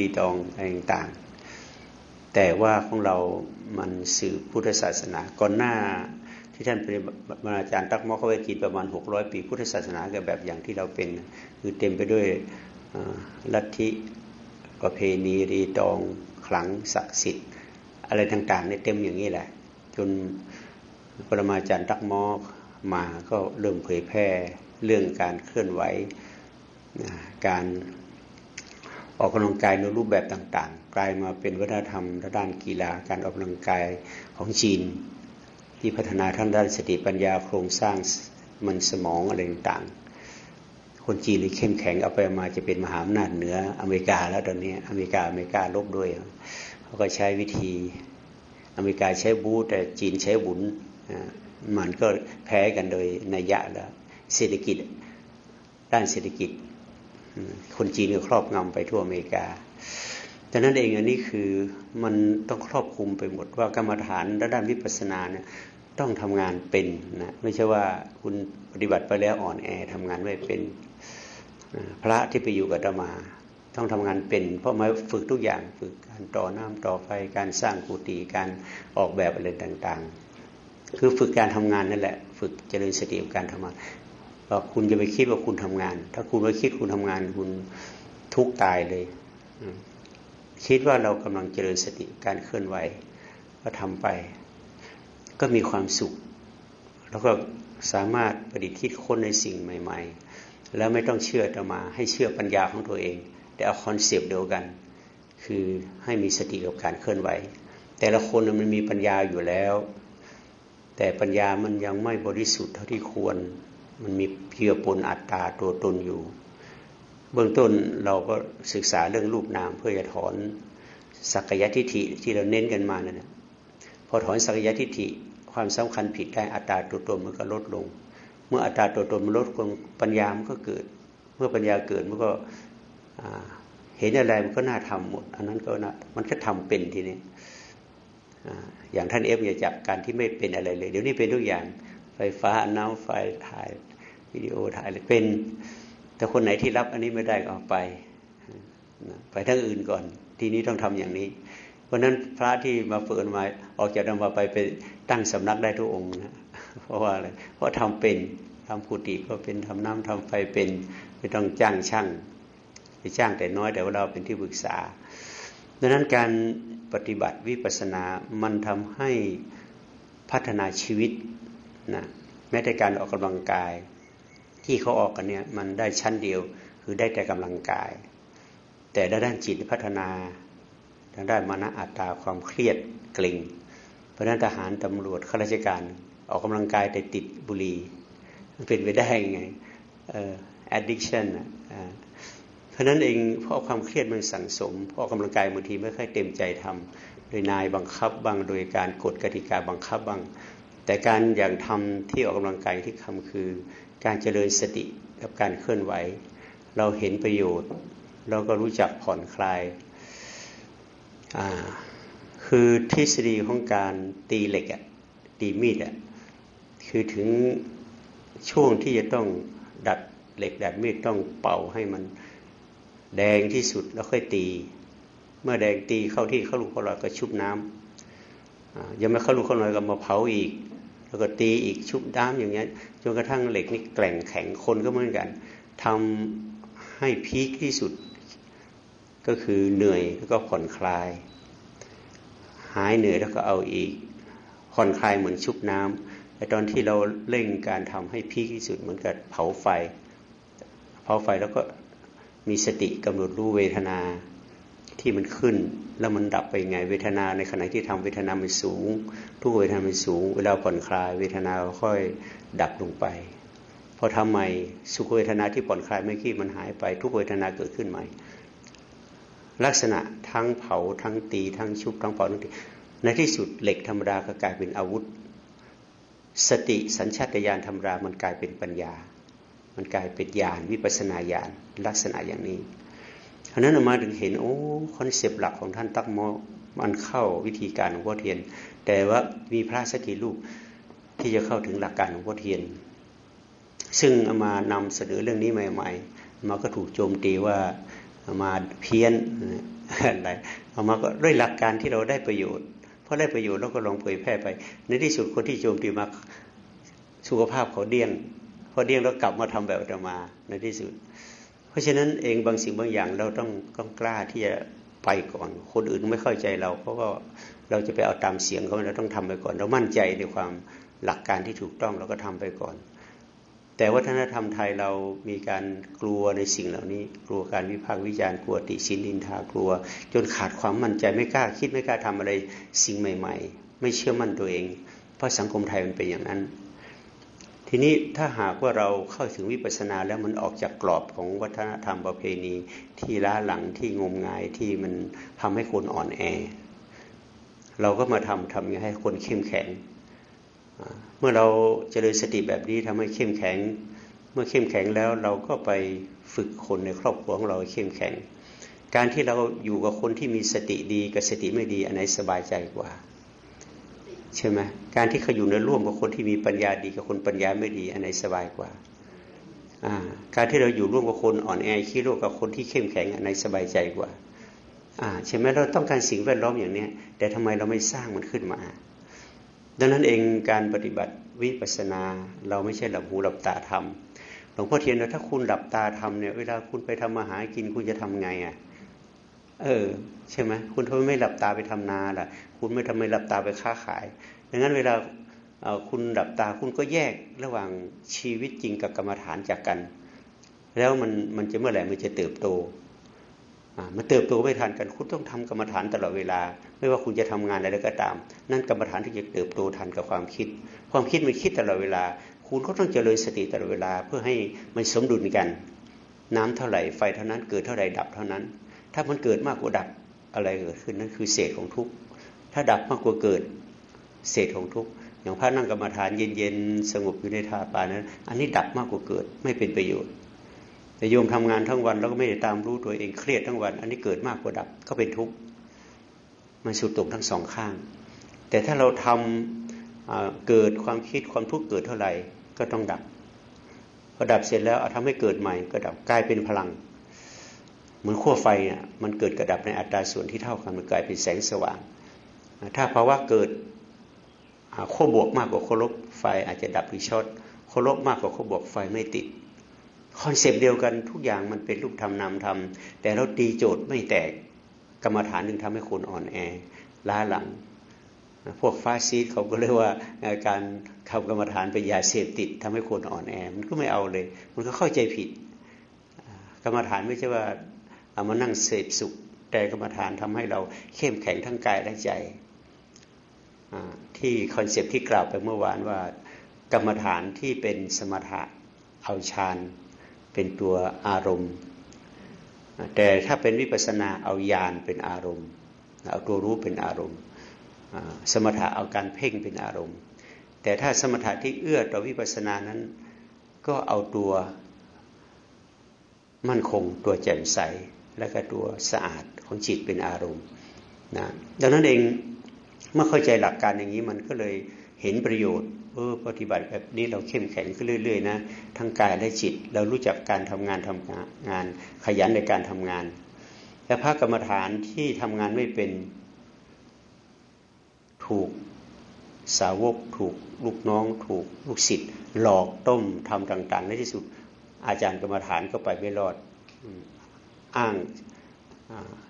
ดีตองอะไรต่างๆ แต่ว่าของเรามันสื่อพุทธศาสนา ก่อนหน้าที่ท่านปรรอาจารย์ตักมอเขาไปกินประมาณหกร้อยปี พุทธศาสนาก็แบบอย่างที่เราเป็น คือเต็มไปด้วยลัทธิประเพณีรีตองขลังศักดิ์สิทธิ์ อะไรต่างๆในเต็มอย่างนี้แหละ จนปรมาจารย์ตักมอมาก็เริ่มเผยแพร่เรื่องการเคลื่อนไหวการ ออกกำลังกายในรูปแบบต่างๆ กลายมาเป็นวัฒนธรรมด้านกีฬาการออกกำลังกายของจีน ที่พัฒนาทั้งด้านสติปัญญาโครงสร้างมันสมองอะไรต่างๆ คนจีนเลยเข้มแข็งเอาไปมาจะเป็นมหาอำนาจเหนืออเมริกาแล้วตอนนี้อเมริกาอเมริกาลบด้วยเขาก็ใช้วิธีอเมริกาใช้บูแต่จีนใช้บุญมันก็แพ้กันโดยนัยยะแล้วเศรษฐกิจด้านเศรษฐกิจ คนจีนก็ครอบงำไปทั่วอเมริกาดังนั้นเองอันนี้คือมันต้องครอบคลุมไปหมดว่ากรรมฐานด้านวิปัสสนาเนี่ยต้องทำงานเป็นนะไม่ใช่ว่าคุณปฏิบัติไปแล้วอ่อนแอทำงานไม่เป็นพระที่ไปอยู่กับธรรมา ต้องทำงานเป็น เพราะมาฝึกทุกอย่างฝึกการต่อน้ำต่อไฟการสร้างกุฏิการออกแบบอะไรต่างๆ คือฝึกการทำงานนั่นแหละ ฝึกเจริญสติกับการทำงาน คุณจะไปคิดว่าคุณทำงาน ถ้าคุณไม่คิดคุณทำงาน คุณทุกตายเลย คิดว่าเรากำลังเจริญสติการเคลื่อนไหว ก็ทำไป ก็มีความสุข แล้วก็สามารถประดิษฐ์คิดค้นในสิ่งใหม่ ๆ แล้วไม่ต้องเชื่อจะมา ให้เชื่อปัญญาของตัวเอง แต่เอาคอนเซปต์เดียวกัน คือให้มีสติกับการเคลื่อนไหว แต่ละคนมันมีปัญญาอยู่แล้ว แต่ปัญญามันยังไม่บริสุทธิ์เท่าที่ควร มันมีเพียปนอัตตาตัวตนอยู่ เบื้องต้นเราก็ศึกษาเรื่องรูปนามเพื่อจะถอนสักยทิฏฐิที่เราเน้นกันมานั่นนะพอถอนสักยทิฏฐิความสำคัญผิดได้อัตตาตัวตนมันก็ลดลง เมื่ออัตตาตัวตนมันลดลงปัญญามันก็เกิด เมื่อปัญญาเกิดมันก็เห็นอะไรมันก็น่าทำหมด อันนั้นก็น่ามันก็ทำเป็นทีนี้อย่างท่านเอฟอย่าจับการที่ไม่เป็นอะไรเลย เดี๋ยวนี้เป็นทุกอย่าง ไฟฟ้าน้ำไฟถ่ายวิดีโอถ่ายเลยเป็น แต่คนไหนที่รับอันนี้ไม่ได้ก็ออกไป ไปทั้งอื่นก่อน ทีนี้ต้องทำอย่างนี้ เพราะนั้นพระที่มาฝึกมาออกจากธรรมาไปไปตั้งสำนักได้ทุกองค์นะเพราะว่าอะไรเพราะทำเป็นทำกุฏิก็เป็นทำน้ำทำไฟเป็นไม่ต้องจ้างช่างไปจ้างแต่น้อยแต่ว่าเราเป็นที่ปรึกษาดังนั้นการปฏิบัติวิปัสสนา มันทำให้พัฒนาชีวิต นะแม้แต่การออกกำลังกาย ที่เขาออกกันเนี่ยมันได้ชั้นเดียว คือได้แต่กำลังกาย แต่ด้านจิตพัฒนาทางด้านมณอัตตาความเครียดเกร็งเพราะนั้นทหารตำรวจข้าราชการ ออกกำลังกายแต่ติดบุหรี่เป็นไปได้ไงเอ่อ addiction อะเพราะนั้นเองเพราะความเครียดมันสั่งสมเพราะกำลังกายบางทีไม่ค่อยเต็มใจทำโดยนายบังคับบางโดยการกฎกติกาบังคับบาง แต่การอย่างทำที่ออกกำลังกายที่ทำคือ การเจริญสติกับการเคลื่อนไหว เราเห็นประโยชน์ เราก็รู้จักผ่อนคลาย คือทฤษฎีของการตีเหล็กอะตีมีดอะคือถึงช่วงที่จะต้องดัดเหล็กดัดมีดต้องเป่าให้มันแดงที่สุดแล้วค่อยตี เมื่อแดงตีเข้าที่เข้าลูกเข้าลอยก็ชุบน้ำยังไม่เข้าลูกเข้าลอยก็มาเผาอีก แล้วก็ตีอีกชุบด้ามอย่างเงี้ยจนกระทั่งเหล็กนี่แกร่งแข็งคนก็เหมือนกันทำให้พีคที่สุดก็คือเหนื่อยแล้วก็ผ่อนคลาย หายเหนื่อยแล้วก็เอาอีก ผ่อนคลายเหมือนชุบน้ำแต่ตอนที่เราเร่งการทำให้พีคที่สุดเหมือนกับเผาไฟ เผาไฟแล้วก็มีสติกำหนดรู้เวทนา ที่มันขึ้น แล้วมันดับไปไง เวทนาในขณะที่ทำเวทนามันสูง ทุกเวทนามันสูง เวลาผ่อนคลาย เวทนาค่อยดับลงไปพอทำใหม่สุขเวทนาที่ผ่อนคลายไม่ขี้มันหายไป ทุกเวทนาเกิดขึ้นใหม่ ลักษณะทั้งเผาทั้งตีทั้งชุบทั้งเผาทั้งตีในที่สุดเหล็กธรรมดาก็กลายเป็นอาวุธ สติสัญชาตญาณธรรมดามันกลายเป็นปัญญา มันกลายเป็นญาณวิปัสนาญาณลักษณะอย่างนี้ อันนั้นมาถึงเห็นโอ้คอนเซปต์หลักของท่านตักโมมันเข้าวิธีการของพ่อเทียน แต่ว่ามีพระสกิลูกที่จะเข้าถึงหลักการของพ่อเทียน ซึ่งมานำเสนอเรื่องนี้ใหม่ ๆ มาก็ถูกโจมตีว่ามาเพี้ยนอะไรเอามาก็ด้วยหลักการที่เราได้ประโยชน์เพราะได้ประโยชน์เราก็ลองเผยแพร่ไป ในที่สุดคนที่โจมตีมาสุขภาพเขาเดี้ยงพอเดี้ยงแล้วกลับมาทำแบบธรรมาในที่สุด เพราะฉะนั้นเองบางสิ่งบางอย่างเราต้องต้องกล้าที่จะไปก่อน คนอื่นไม่เข้าใจเรา เพราะว่าเราจะไปเอาตามเสียงเขาเราต้องทำไปก่อน เรามั่นใจในความหลักการที่ถูกต้องเราก็ทำไปก่อน แต่วัฒนธรรมไทยเรามีการกลัวในสิ่งเหล่านี้ กลัวการวิพากษ์วิจารณ์กลัวติชินดินทากลัว จนขาดความมั่นใจไม่กล้าคิดไม่กล้าทำอะไรสิ่งใหม่ ๆ ไม่เชื่อมั่นตัวเอง เพราะสังคมไทยมันเป็นอย่างนั้น ทีนี้ถ้าหากว่าเราเข้าถึงวิปัสสนาแล้วมันออกจากกรอบของวัฒนธรรมประเพณี ที่ล้าหลังที่งมงายที่มันทำให้คนอ่อนแอ เราก็มาทำทำยังไงให้คนเข้มแข็ง เมื่อเราเจริญสติแบบนี้ทำให้เข้มแข็ง เมื่อเข้มแข็งแล้วเราก็ไปฝึกคนในครอบครัวของเราเข้มแข็ง การที่เราอยู่กับคนที่มีสติดีกับสติไม่ดีอันไหนสบายใจกว่า ใช่ไหมการที่เขาอยู่ในร่วมกับคนที่มีปัญญาดีกับคนปัญญาไม่ดี อันไหนสบายกว่าการที่เราอยู่ร่วมกับคนอ่อนแอขี้โรคกับคนที่เข้มแข็งอันไหนสบายใจกว่าใช่ไหมเราต้องการสิ่งแวดล้อมอย่างนี้แต่ทำไมเราไม่สร้างมันขึ้นมา ดังนั้นเองการปฏิบัติวิปัสนา เราไม่ใช่หลับหูหลับตาทำหลวงพ่อเทียนว่าถ้าคุณหลับตาทำเนี่ยเวลาคุณไปทำมาหารกินคุณจะทำไงอะ เออ ใช่ไหมคุณทำไมไม่หลับตาไปทำนาล่ะ คุณไม่ทำไมหลับตาไปค้าขายดังนั้นเวลาคุณหลับตาคุณก็แยกระหว่างชีวิตจริงกับกรรมฐานจากกัน แล้วมันมันจะเมื่อไหร่มันจะเติบโตมันเติบโตไม่ทันกัน คุณต้องทำกรรมฐานตลอดเวลา ไม่ว่าคุณจะทำงานอะไรก็ตาม นั่นกรรมฐานที่จะเติบโตทันกับความคิด ความคิดมันคิดตลอดเวลา คุณก็ต้องเจริญสติตลอดเวลาเพื่อให้มันสมดุลกัน น้ำเท่าไหร่ไฟเท่านั้นเกิดเท่าไหร่ดับเท่านั้น ถ้ามันเกิดมากกว่าดับอะไรเกิดขึ้นนั่นคือเศษของทุกข์ถ้าดับมากกว่าเกิดเศษของทุกข์อย่างพระนั่งกรรมฐานเย็นๆสงบอยู่ในท่าปานั้น อันนี้ดับมากกว่าเกิดไม่เป็นประโยชน์ แต่โยมทำงานทั้งวันแล้วก็ไม่ได้ตามรู้ตัวเองเครียดทั้งวัน อันนี้เกิดมากกว่าดับก็เป็นทุกข์มันสุดตรงทั้งสองข้าง แต่ถ้าเราทำเกิดความคิดความทุกข์เกิดเท่าไหร่ก็ต้องดับพอดับเสร็จแล้วเอาทำให้เกิดใหม่ก็ดับกลายเป็นพลัง เหมือนขั้วไฟเนี่ยมันเกิดกับดับในอัตราส่วนที่เท่ากันมันกลายเป็นแสงสว่าง ถ้าภาวะเกิดขั้วบวกมากกว่าขั้วลบไฟอาจจะดับหรือช็อตขั้วลบมากกว่าขั้วบวกไฟไม่ติด concept เดียวกันทุกอย่างมันเป็นรูปธรรมนามธรรม แต่เราตีโจทย์ไม่แตกกรรมฐานหนึ่งทำให้คนอ่อนแอล้าหลัง พวกฟาสซิสต์เขาก็เรียกว่าการทำกรรมฐานเป็นยาเสพติดทำให้คนอ่อนแอ มันก็ไม่เอาเลย มันก็เข้าใจผิด กรรมฐานไม่ใช่ว่า เอามานั่งเสพสุขแต่กรรมฐานทำให้เราเข้มแข็งทั้งกายและใจที่คอนเซปที่กล่าวไปเมื่อวานว่ากรรมฐานที่เป็นสมถะเอาฌานเป็นตัวอารมณ์ แต่ถ้าเป็นวิปัสนาเอาญาณเป็นอารมณ์ เอาตัวรู้เป็นอารมณ์ สมถะเอาการเพ่งเป็นอารมณ์ แต่ถ้าสมถะที่เอื้อต่อวิปัสนานั้น ก็เอาตัวมั่นคงตัวแจ่มใส และก็ตัวสะอาดของจิตเป็นอารมณ์นะดังนั้นเองเมื่อเข้าใจหลักการอย่างนี้มันก็เลยเห็นประโยชน์เออปฏิบัติแบบนี้เราเข้มแข็งขึ้นเรื่อยๆนะทั้งกายและจิต เรารู้จักการทำงานทำงานขยันในการทำงานแต่พระกรรมฐานที่ทำงานไม่เป็นถูกสาวกถูกลูกน้อง ถูกลูกศิษย์หลอกต้มทำต่าง ๆ ในที่สุดอาจารย์กรรมฐานก็ไปไม่รอด อ้าง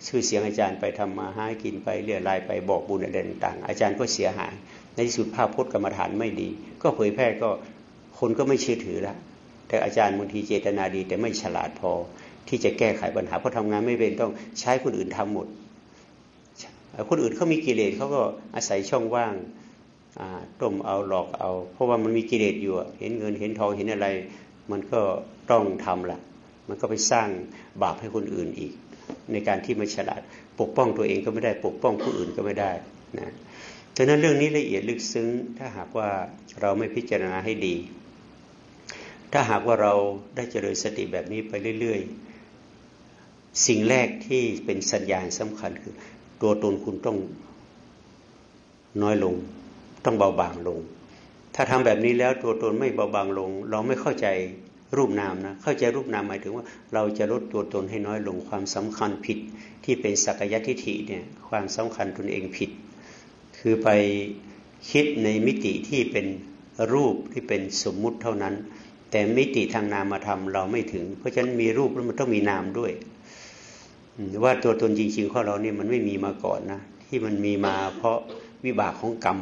ชื่อเสียงอาจารย์ไปทำมาหากินไปเรียรายไปบอกบุญอะไรต่างๆ อาจารย์ก็เสียหาย ในที่สุดภาพพจน์กรรมฐานไม่ดี ก็เผยแพร่ก็คนก็ไม่เชื่อถือล้วแต่อาจารย์บางทีเจตนาดี แต่ไม่ฉลาดพอที่จะแก้ไขปัญหาเพราะทำงานไม่เป็นต้องใช้คนอื่นทำหมด คนอื่นเขามีกิเลสเขาก็อาศัยช่องว่างต้มเอาหลอกเอา เพราะว่ามันมีกิเลสอยู่เห็นเงินเห็นทองเห็นอะไร มันก็ต้องทำละ มันก็ไปสร้างบาปให้คนอื่นอีก ในการที่ไม่ฉลาด ปกป้องตัวเองก็ไม่ได้ ปกป้องผู้อื่นก็ไม่ได้นะฉะนั้นเรื่องนี้ละเอียดลึกซึ้ง ถ้าหากว่าเราไม่พิจารณาให้ดี ถ้าหากว่าเราได้เจริญสติแบบนี้ไปเรื่อย ๆ สิ่งแรกที่เป็นสัญญาณสำคัญคือ ตัวตนคุณต้องน้อยลง ต้องเบาบางลง ถ้าทำแบบนี้แล้วตัวตนไม่เบาบางลง เราไม่เข้าใจ รูปนามนะเข้าใจรูปนามหมายถึงว่า เราจะลดตัวตนให้น้อยลงความสำคัญผิด ที่เป็นสักยทิฏฐิเนี่ยความสำคัญตนเองผิด คือไปคิดในมิติที่เป็นรูปที่เป็นสมมุติเท่านั้น แต่มิติทางนามธรรมเราไม่ถึง เพราะฉะนั้นมีรูปแล้วมันต้องมีนามด้วยว่าตัวตนจริงๆของเราเนี่ยมันไม่มีมาก่อนนะที่มันมีมาเพราะวิบากของกรรม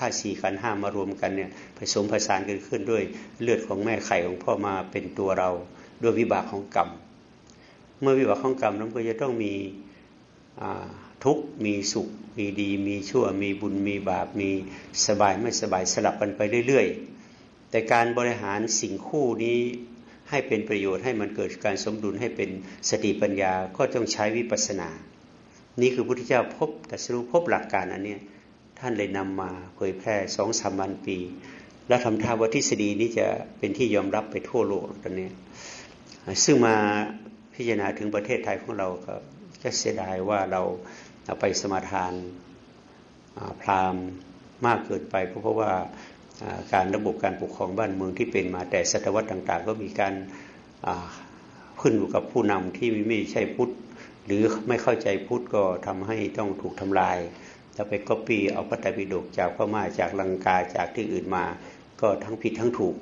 ธาตุสี่ขันห้ามารวมกันเนี่ยผสมผสานกันขึ้นด้วยเลือดของแม่ไข่ของพ่อมาเป็นตัวเราด้วยวิบากของกรรม เมื่อวิบากของกรรมนั้นก็จะต้องมีทุกข์มีสุข มีดี มีชั่ว มีบุญ มีบาป มีสบายไม่สบายสลับกันไปเรื่อยๆ แต่การบริหารสิ่งคู่นี้ให้เป็นประโยชน์ให้มันเกิดการสมดุลให้เป็นสติปัญญาก็ต้องใช้วิปัสสนา นี่คือพุทธเจ้าพบแต่สรุปพบหลักการอันนี้ ท่านเลยนำมาเผยแพร่สองสามวันปี แล้วทำท่าว่าทฤษฎีนี้จะเป็นที่ยอมรับไปทั่วโลกตอนนี้ ซึ่งมาพิจารณาถึงประเทศไทยของเราก็จะเสียดายว่าเราเอาไปสมาทานพราหมณ์มากเกินไปเพราะว่าการระบบการปกครองบ้านเมืองที่เป็นมาแต่ศตวรรษต่าง ๆ ก็มีการขึ้นอยู่กับผู้นำที่ไม่ใช่พุทธ หรือไม่เข้าใจพุทธก็ทำให้ต้องถูกทำลาย ถ้าไปก๊อปปี้เอาพระไตรปิฎกจากพม่าจากลังกาจากที่อื่นมา ก็ทั้งผิดทั้งถูก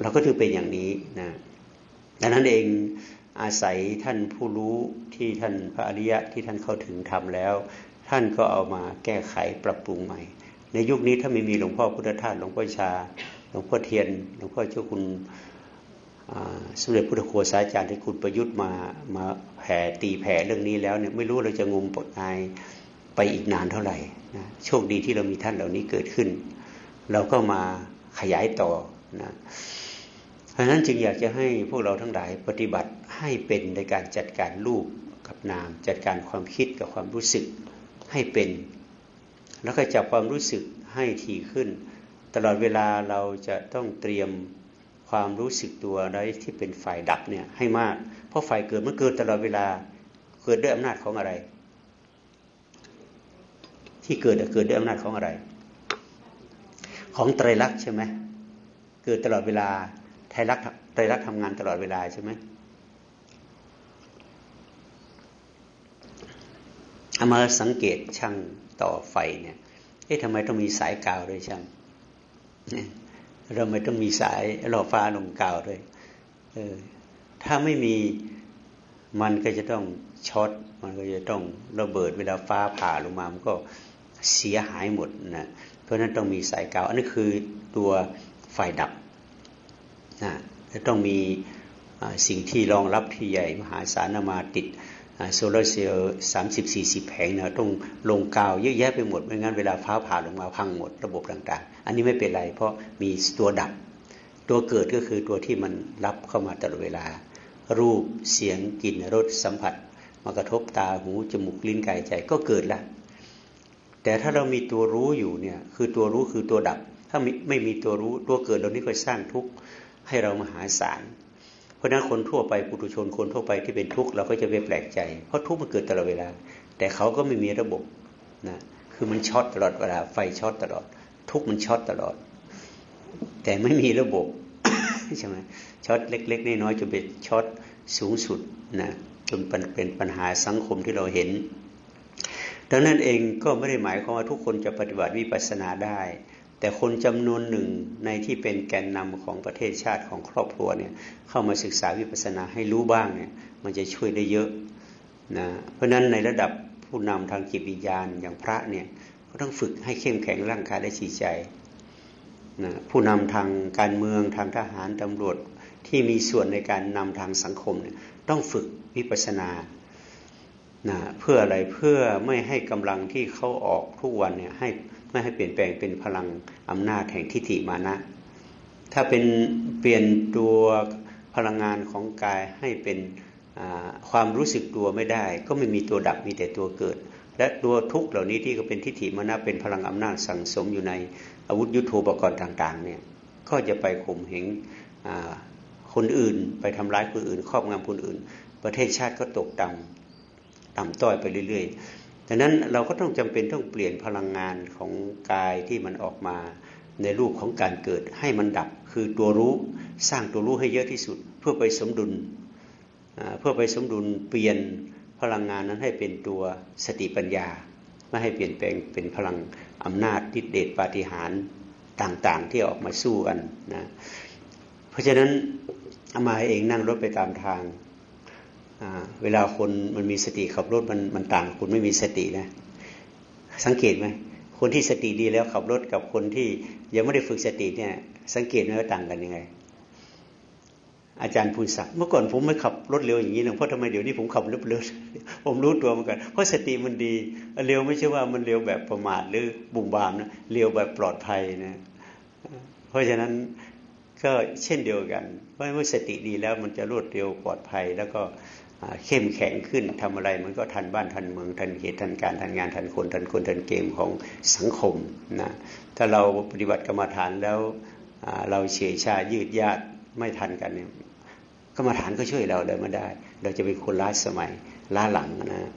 เราก็ถือเป็นอย่างนี้นะดังนั้นเองอาศัยท่านผู้รู้ที่ท่านพระอริยะที่ท่านเข้าถึงทำแล้ว ท่านก็เอามาแก้ไขปรับปรุงใหม่ ในยุคนี้ถ้าไม่มีหลวงพ่อพุทธทาสหลวงพ่อชาหลวงพ่อเทียนหลวงพ่อเจ้าคุณสมเด็จพุทธโฆษาจารย์ที่คุณประยุทธ์มามาแผ่ตีแผ่เรื่องนี้แล้วเนี่ยไม่รู้เราจะงมปดงาย ไปอีกนานเท่าไหร่นะโชคดีที่เรามีท่านเหล่านี้เกิดขึ้น เราก็มาขยายต่อนะเพราะนั้นจึงอยากจะให้พวกเราทั้งหลายปฏิบัติให้เป็นในการจัดการรูปกับนาม จัดการความคิดกับความรู้สึกให้เป็น แล้วก็จับความรู้สึกให้ทีขึ้น ตลอดเวลาเราจะต้องเตรียมความรู้สึกตัวอะไรที่เป็นฝ่ายดับเนี่ยให้มาก เพราะฝ่ายเกิดมันเกิดตลอดเวลาเกิดด้วยอำนาจของอะไร ที่เกิดเกิดด้วยอำนาจของอะไร ของไตรลักษณ์ใช่ไหมเกิดตลอดเวลาไตรลักษณ์ไตรลักษณ์ทำงานตลอดเวลาใช่ไหมเอามาสังเกตช่างต่อไฟเนี่ยเอ๊ะทำไมต้องมีสายกาวด้วยช่างเราไม่ต้องมีสายหล่อฟ้าลงกาวด้วยเออถ้าไม่มีมันก็จะต้องช็อตมันก็จะต้องระเบิดเวลาฟ้าผ่าลงมามันก็ เสียหายหมดนะเพราะนั้นต้องมีสายกาว อันนี้คือตัวไฟดับนะจะต้องมีสิ่งที่รองรับที่ใหญ่มหาศาลมาติดโซลาร์เซลล์สามสิบสี่สิบแผงนะต้องลงกาวเยอะแยะไปหมด ไม่งั้นเวลาฟ้าผ่าลงมาพังหมดระบบต่างๆ อันนี้ไม่เป็นไร เพราะมีตัวดับ ตัวเกิดก็คือตัวที่มันรับเข้ามาตลอดเวลา รูปเสียงกลิ่นรสสัมผัส มากระทบตาหูจมูกลิ้นกายใจก็เกิดละ แต่ถ้าเรามีตัวรู้อยู่เนี่ยคือตัวรู้คือตัวดับ ถ้าไม่มีตัวรู้ตัวเกิดเรานี้ก็สร้างทุกข์ให้เรามหาศาลเพราะนั้นคนทั่วไปปุถุชนคนทั่วไปที่เป็นทุกข์เราก็จะไม่แปลกใจ เพราะทุกข์มันเกิดตลอดเวลา แต่เขาก็ไม่มีระบบนะคือมันช็อตตลอดเวลาไฟช็อตตลอด ทุกข์มันช็อตตลอด แต่ไม่มีระบบใช่ไหมช็อตเล็ก ๆน้อยๆจนเป็นช็อตสูงสุดนะจนเป็นปัญหาสังคมที่เราเห็น ดังนั้นเองก็ไม่ได้หมายความว่าทุกคนจะปฏิบัติวิปัสสนาได้ แต่คนจำนวนหนึ่งในที่เป็นแกนนำของประเทศชาติของครอบครัวเนี่ยเข้ามาศึกษาวิปัสสนาให้รู้บ้างเนี่ยมันจะช่วยได้เยอะนะเพราะฉะนั้นในระดับผู้นำทางจิตวิญญาณอย่างพระเนี่ยก็ต้องฝึกให้เข้มแข็งร่างกายและจิตใจนะผู้นำทางการเมืองทางทหารตำรวจที่มีส่วนในการนำทางสังคมเนี่ยต้องฝึกวิปัสสนา นะเพื่ออะไรเพื่อไม่ให้กำลังที่เขาออกทุกวันเนี่ยให้ไม่ให้เปลี่ยนแปลงเป็นพลังอำนาจแห่งทิฏฐิมานะ ถ้าเป็นเปลี่ยนตัวพลังงานของกายให้เป็นความรู้สึกตัวไม่ได้ ก็ไม่มีตัวดับมีแต่ตัวเกิด และตัวทุกเหล่านี้ที่ก็เป็นทิฏฐิมานะเป็นพลังอำนาจสั่งสมอยู่ในอาวุธยุโทโธปกรณ์ต่างๆเนี่ยก็จะไปข่มเหงคนอื่น ไปทำร้ายคนอื่น ครอบงำคนอื่น ประเทศชาติก็ตกต่ำ ต่ำต้อยไปเรื่อยๆดังนั้นเราก็ต้องจำเป็นต้องเปลี่ยนพลังงานของกายที่มันออกมาในรูปของการเกิดให้มันดับคือตัวรู้สร้างตัวรู้ให้เยอะที่สุด เพื่อไปสมดุลเพื่อไปสมดุลเปลี่ยนพลังงานนั้นให้เป็นตัวสติปัญญา ไม่ให้เปลี่ยนแปลงเป็นพลังอำนาจทิฏเดชปาฏิหาริย์ต่างๆ ที่ออกมาสู้กันนะเพราะฉะนั้นอามาเองนั่งรถไปตามทาง เวลาคนมันมีสติขับรถมันมันต่างคุณไม่มีสตินะ สังเกตไหมคนที่สติดีแล้วขับรถกับคนที่ยังไม่ได้ฝึกสติเนี่ย สังเกตไหมว่าต่างกันยังไง อาจารย์ภูศักดิ์เมื่อก่อนผมไม่ขับรถเร็วอย่างนี้หรอกเพราะทำไมเดี๋ยวนี้ผมขับรถเร็วผมรู้ตัวเหมือนกันเพราะสติมันดีเร็วไม่ใช่ว่ามันเร็วแบบประมาทหรือบุ่มบามนะเร็วแบบปลอดภัยนะเพราะฉะนั้นก็เช่นเดียวกันเพราะเมื่อสติดีแล้วมันจะรวดเร็วปลอดภัยแล้วก็ เข้มแข็งขึ้นทำอะไรมันก็ทันบ้านทันเมืองทันเหตุทันการทันงานทันคนทันคนทันเกมของสังคมนะถ้าเราปฏิบัติกรรมฐานแล้วเราเฉยชายืดยาดไม่ทันกันเนี่ยกรรมฐานก็ช่วยเราเลยมาได้ เราจะเป็นคนล้าสมัยล้าหลังนะ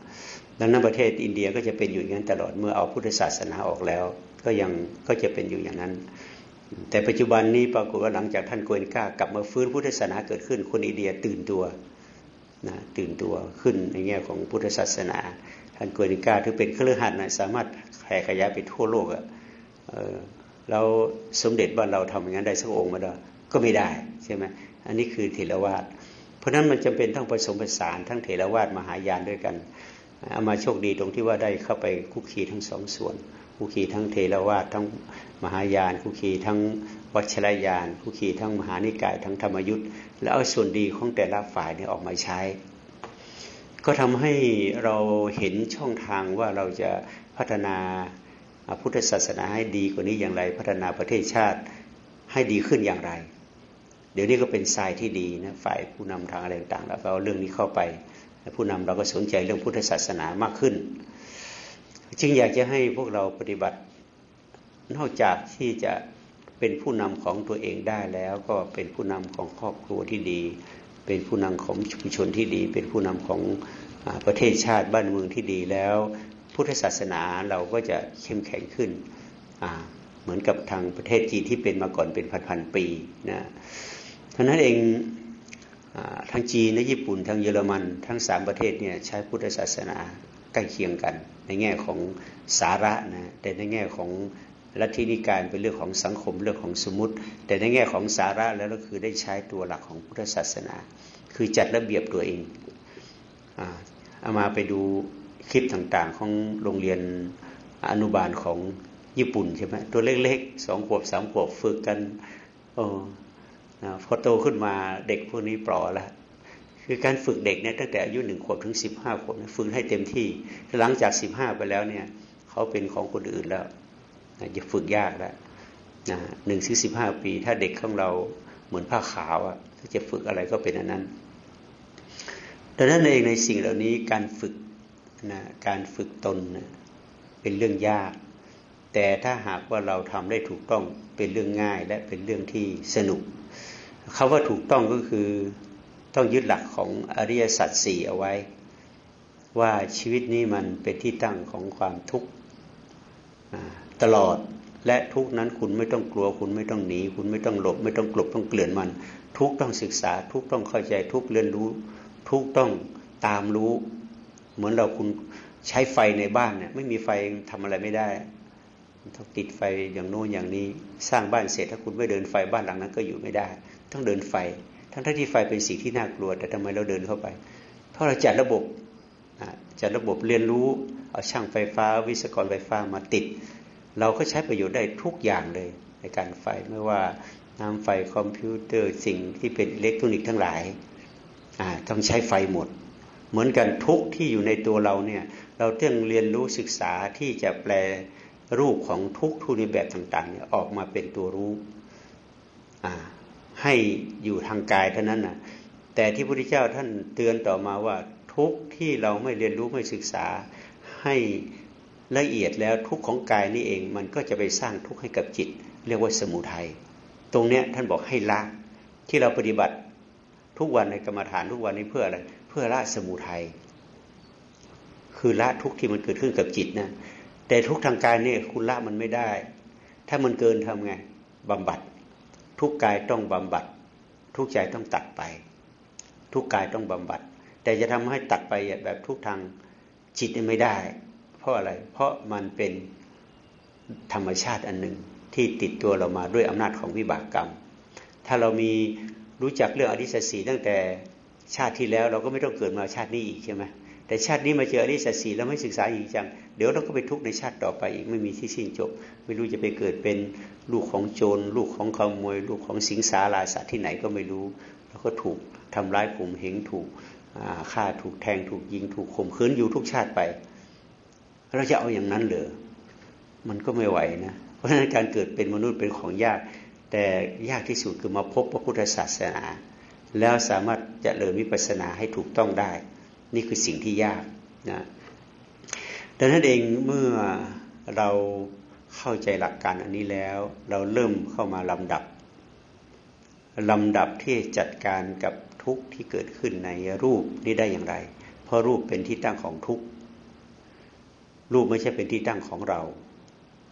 ดังนั้นประเทศอินเดียก็จะเป็นอยู่อย่างนั้นตลอดเมื่อเอาพุทธศาสนาออกแล้ว ก็ยังก็จะเป็นอยู่อย่างนั้น แต่ปัจจุบันนี้ปรากฏว่าหลังจากท่านโกเอนก้ากลับมาฟื้นพุทธศาสนาเกิดขึ้นคนอินเดียตื่นตัว นะตื่นตัวขึ้นในแง่ของพุทธศาสนาท่านโกนิกาที่เป็นเครือขัดนะสามารถแผ่ขยายไปทั่วโลกอะ่ะเราสมเด็จบ้านเราทำอย่างนั้นได้สักองค์มาได้ก็ไม่ได้ใช่ไหมอันนี้คือเถรวาทเพราะนั้นมันจำเป็นต้องผสมผสานทั้งเถรวาทมหายานด้วยกันเอามาโชคดีตรงที่ว่าได้เข้าไปคุกคีทั้งสองส่วน คุกคีทั้งเทรวาททั้งมหายาน คุกคีทั้ง วัชรยานคุกคีทั้งมหานิกายทั้งธรรมยุทธ์แล้วเอาส่วนดีของแต่ละฝ่ายนี้ออกมาใช้ ก็ทำให้เราเห็นช่องทางว่าเราจะพัฒนาพุทธศาสนาให้ดีกว่านี้อย่างไร พัฒนาประเทศชาติให้ดีขึ้นอย่างไร เดี๋ยวนี้ก็เป็นทรายที่ดีนะฝ่ายผู้นำทางอะไรต่างๆแล้วเอาเรื่องนี้เข้าไปผู้นำเราก็สนใจเรื่องพุทธศาสนามากขึ้น จึงอยากจะให้พวกเราปฏิบัตินอกจากที่จะ เป็นผู้นำของตัวเองได้แล้วก็เป็นผู้นำของครอบครัวที่ดี เป็นผู้นำของชุมชนที่ดี เป็นผู้นำของประเทศชาติบ้านเมืองที่ดีแล้ว พุทธศาสนาเราก็จะเข้มแข็งขึ้น เหมือนกับทางประเทศจีนที่เป็นมาก่อนเป็นพันๆปีนะเพรานั้นเองทั้งจีนและญี่ปุ่นทั้งเยอรมันทั้งสามประเทศเนี่ยใช้พุทธศาสนาใกล้เคียงกัน ในแง่ของสาระนะแต่ในแง่ของ ลัทธินิกายเป็นเรื่องของสังคมเรื่องของสมมติ แต่ในแง่ของสาระแล้วก็คือได้ใช้ตัวหลักของพุทธศาสนา คือจัดระเบียบตัวเองเอามาไปดูคลิปต่างๆ ของโรงเรียนอนุบาลของญี่ปุ่นใช่ไหมตัวเล็กๆสองขวบสามขวบฝึกกันโอ้พอโตขึ้นมาเด็กพวกนี้ปลอแล้วคือการฝึกเด็กเนี่ยตั้งแต่อายุหนึ่งขวบถึงสิบห้าขวบฝึกให้เต็มที่ หลังจากสิบห้าไปแล้วเนี่ยเขาเป็นของคนอื่นแล้ว จะฝึกยากแล้วนะหนึ่งถึงสิบห้าปี ถ้าเด็กของเราเหมือนผ้าขาวอะถ้าจะฝึกอะไรก็เป็นอันนั้นดังนั้นเองในสิ่งเหล่านี้การฝึกนะการฝึกตนนะเป็นเรื่องยาก แต่ถ้าหากว่าเราทำได้ถูกต้องเป็นเรื่องง่ายและเป็นเรื่องที่สนุกคาว่าถูกต้องก็คือต้องยึดหลักของอริยสัจสี่เอาไว้ ว่าชีวิตนี้มันเป็นที่ตั้งของความทุกข์ ตลอด และทุกนั้นคุณไม่ต้องกลัว คุณไม่ต้องหนี คุณไม่ต้องหลบ ไม่ต้องกลบต้องเกลื่อนมัน ทุกต้องศึกษา ทุกต้องเข้าใจ ทุกเรียนรู้ ทุกต้องตามรู้ เหมือนเราคุณใช้ไฟในบ้านเนี่ยไม่มีไฟทำอะไรไม่ได้ต้องติดไฟอย่างโน้นอย่างนี้สร้างบ้านเสร็จถ้าคุณไม่เดินไฟบ้านหลังนั้นก็อยู่ไม่ได้ ต้องเดินไฟ ทั้งที่ไฟเป็นสิ่งที่น่ากลัว แต่ทำไมเราเดินเข้าไป เพราะเราจัดระบบจัดระบบเรียนรู้ เอาช่างไฟฟ้า วิศวกรไฟฟ้ามาติด เราก็ใช้ประโยชน์ได้ทุกอย่างเลยในการไฟไม่ว่าน้ำไฟคอมพิวเตอร์สิ่งที่เป็นอิเล็กทรอนิกส์ทั้งหลายต้องใช้ไฟหมด เหมือนกันทุกที่อยู่ในตัวเราเนี่ยเราต้องเรียนรู้ศึกษาที่จะแปลรูปของทุกทุกในแบบต่างๆเนี่ยออกมาเป็นตัวรู้ให้อยู่ทางกายเท่านั้นนะแต่ที่พระพุทธเจ้าท่านเตือนต่อมาว่าทุกที่เราไม่เรียนรู้ไม่ศึกษาให้ ละเอียดแล้วทุกของกายนี่เอง มันก็จะไปสร้างทุกข์ให้กับจิต เรียกว่าสมุทัยตรงเนี้ยท่านบอกให้ละที่เราปฏิบัติทุกวันในกรรมฐานทุกวันนี้เพื่ออะไรเพื่อละสมุทัยคือละทุกที่มันเกิดขึ้นกับจิตนะแต่ทุกทางกายเนี่ยคุณละมันไม่ได้ ถ้ามันเกินทำไงบำบัด ทุกกายต้องบำบัด ทุกใจต้องตัดไป ทุกกายต้องบำบัด แต่จะทำให้ตัดไปแบบทุกทางจิตไม่ได้ เพราะอะไร เพราะมันเป็นธรรมชาติอันหนึ่งที่ติดตัวเรามาด้วยอำนาจของวิบากกรรม ถ้าเรามีรู้จักเรื่องอริสสีตั้งแต่ชาติที่แล้วเราก็ไม่ต้องเกิดมาชาตินี้อีกใช่ไหมแต่ชาตินี้มาเจออริสสีแล้วไม่ศึกษาอีกจัง เดี๋ยวเราก็ไปทุกข์ในชาติต่อไปอีกไม่มีที่สิ้นจบ ไม่รู้จะไปเกิดเป็นลูกของโจรลูกของขโมย ลูกของสิงสาราสัตว์ที่ไหนก็ไม่รู้ แล้วก็ถูกทำร้ายข่มเหงถูกฆ่าถูกแทงถูกยิงถูกข่มขืนอยู่ทุกชาติไป เราจะเอาอย่างนั้นเหรอมันก็ไม่ไหวนะเพราะฉะนั้นการเกิดเป็นมนุษย์เป็นของยาก แต่ยากที่สุดคือมาพบพระพุทธศาสนา แล้วสามารถจะเริญวิปัสสนาให้ถูกต้องได้ นี่คือสิ่งที่ยากนะดังนั้นเองเมื่อเราเข้าใจหลักการอันนี้แล้ว เราเริ่มเข้ามาลำดับลำดับที่จัดการกับทุกข์ที่เกิดขึ้นในรูปนี้ได้อย่างไร เพราะรูปเป็นที่ตั้งของทุกข์ รูปไม่ใช่เป็นที่ตั้งของเรา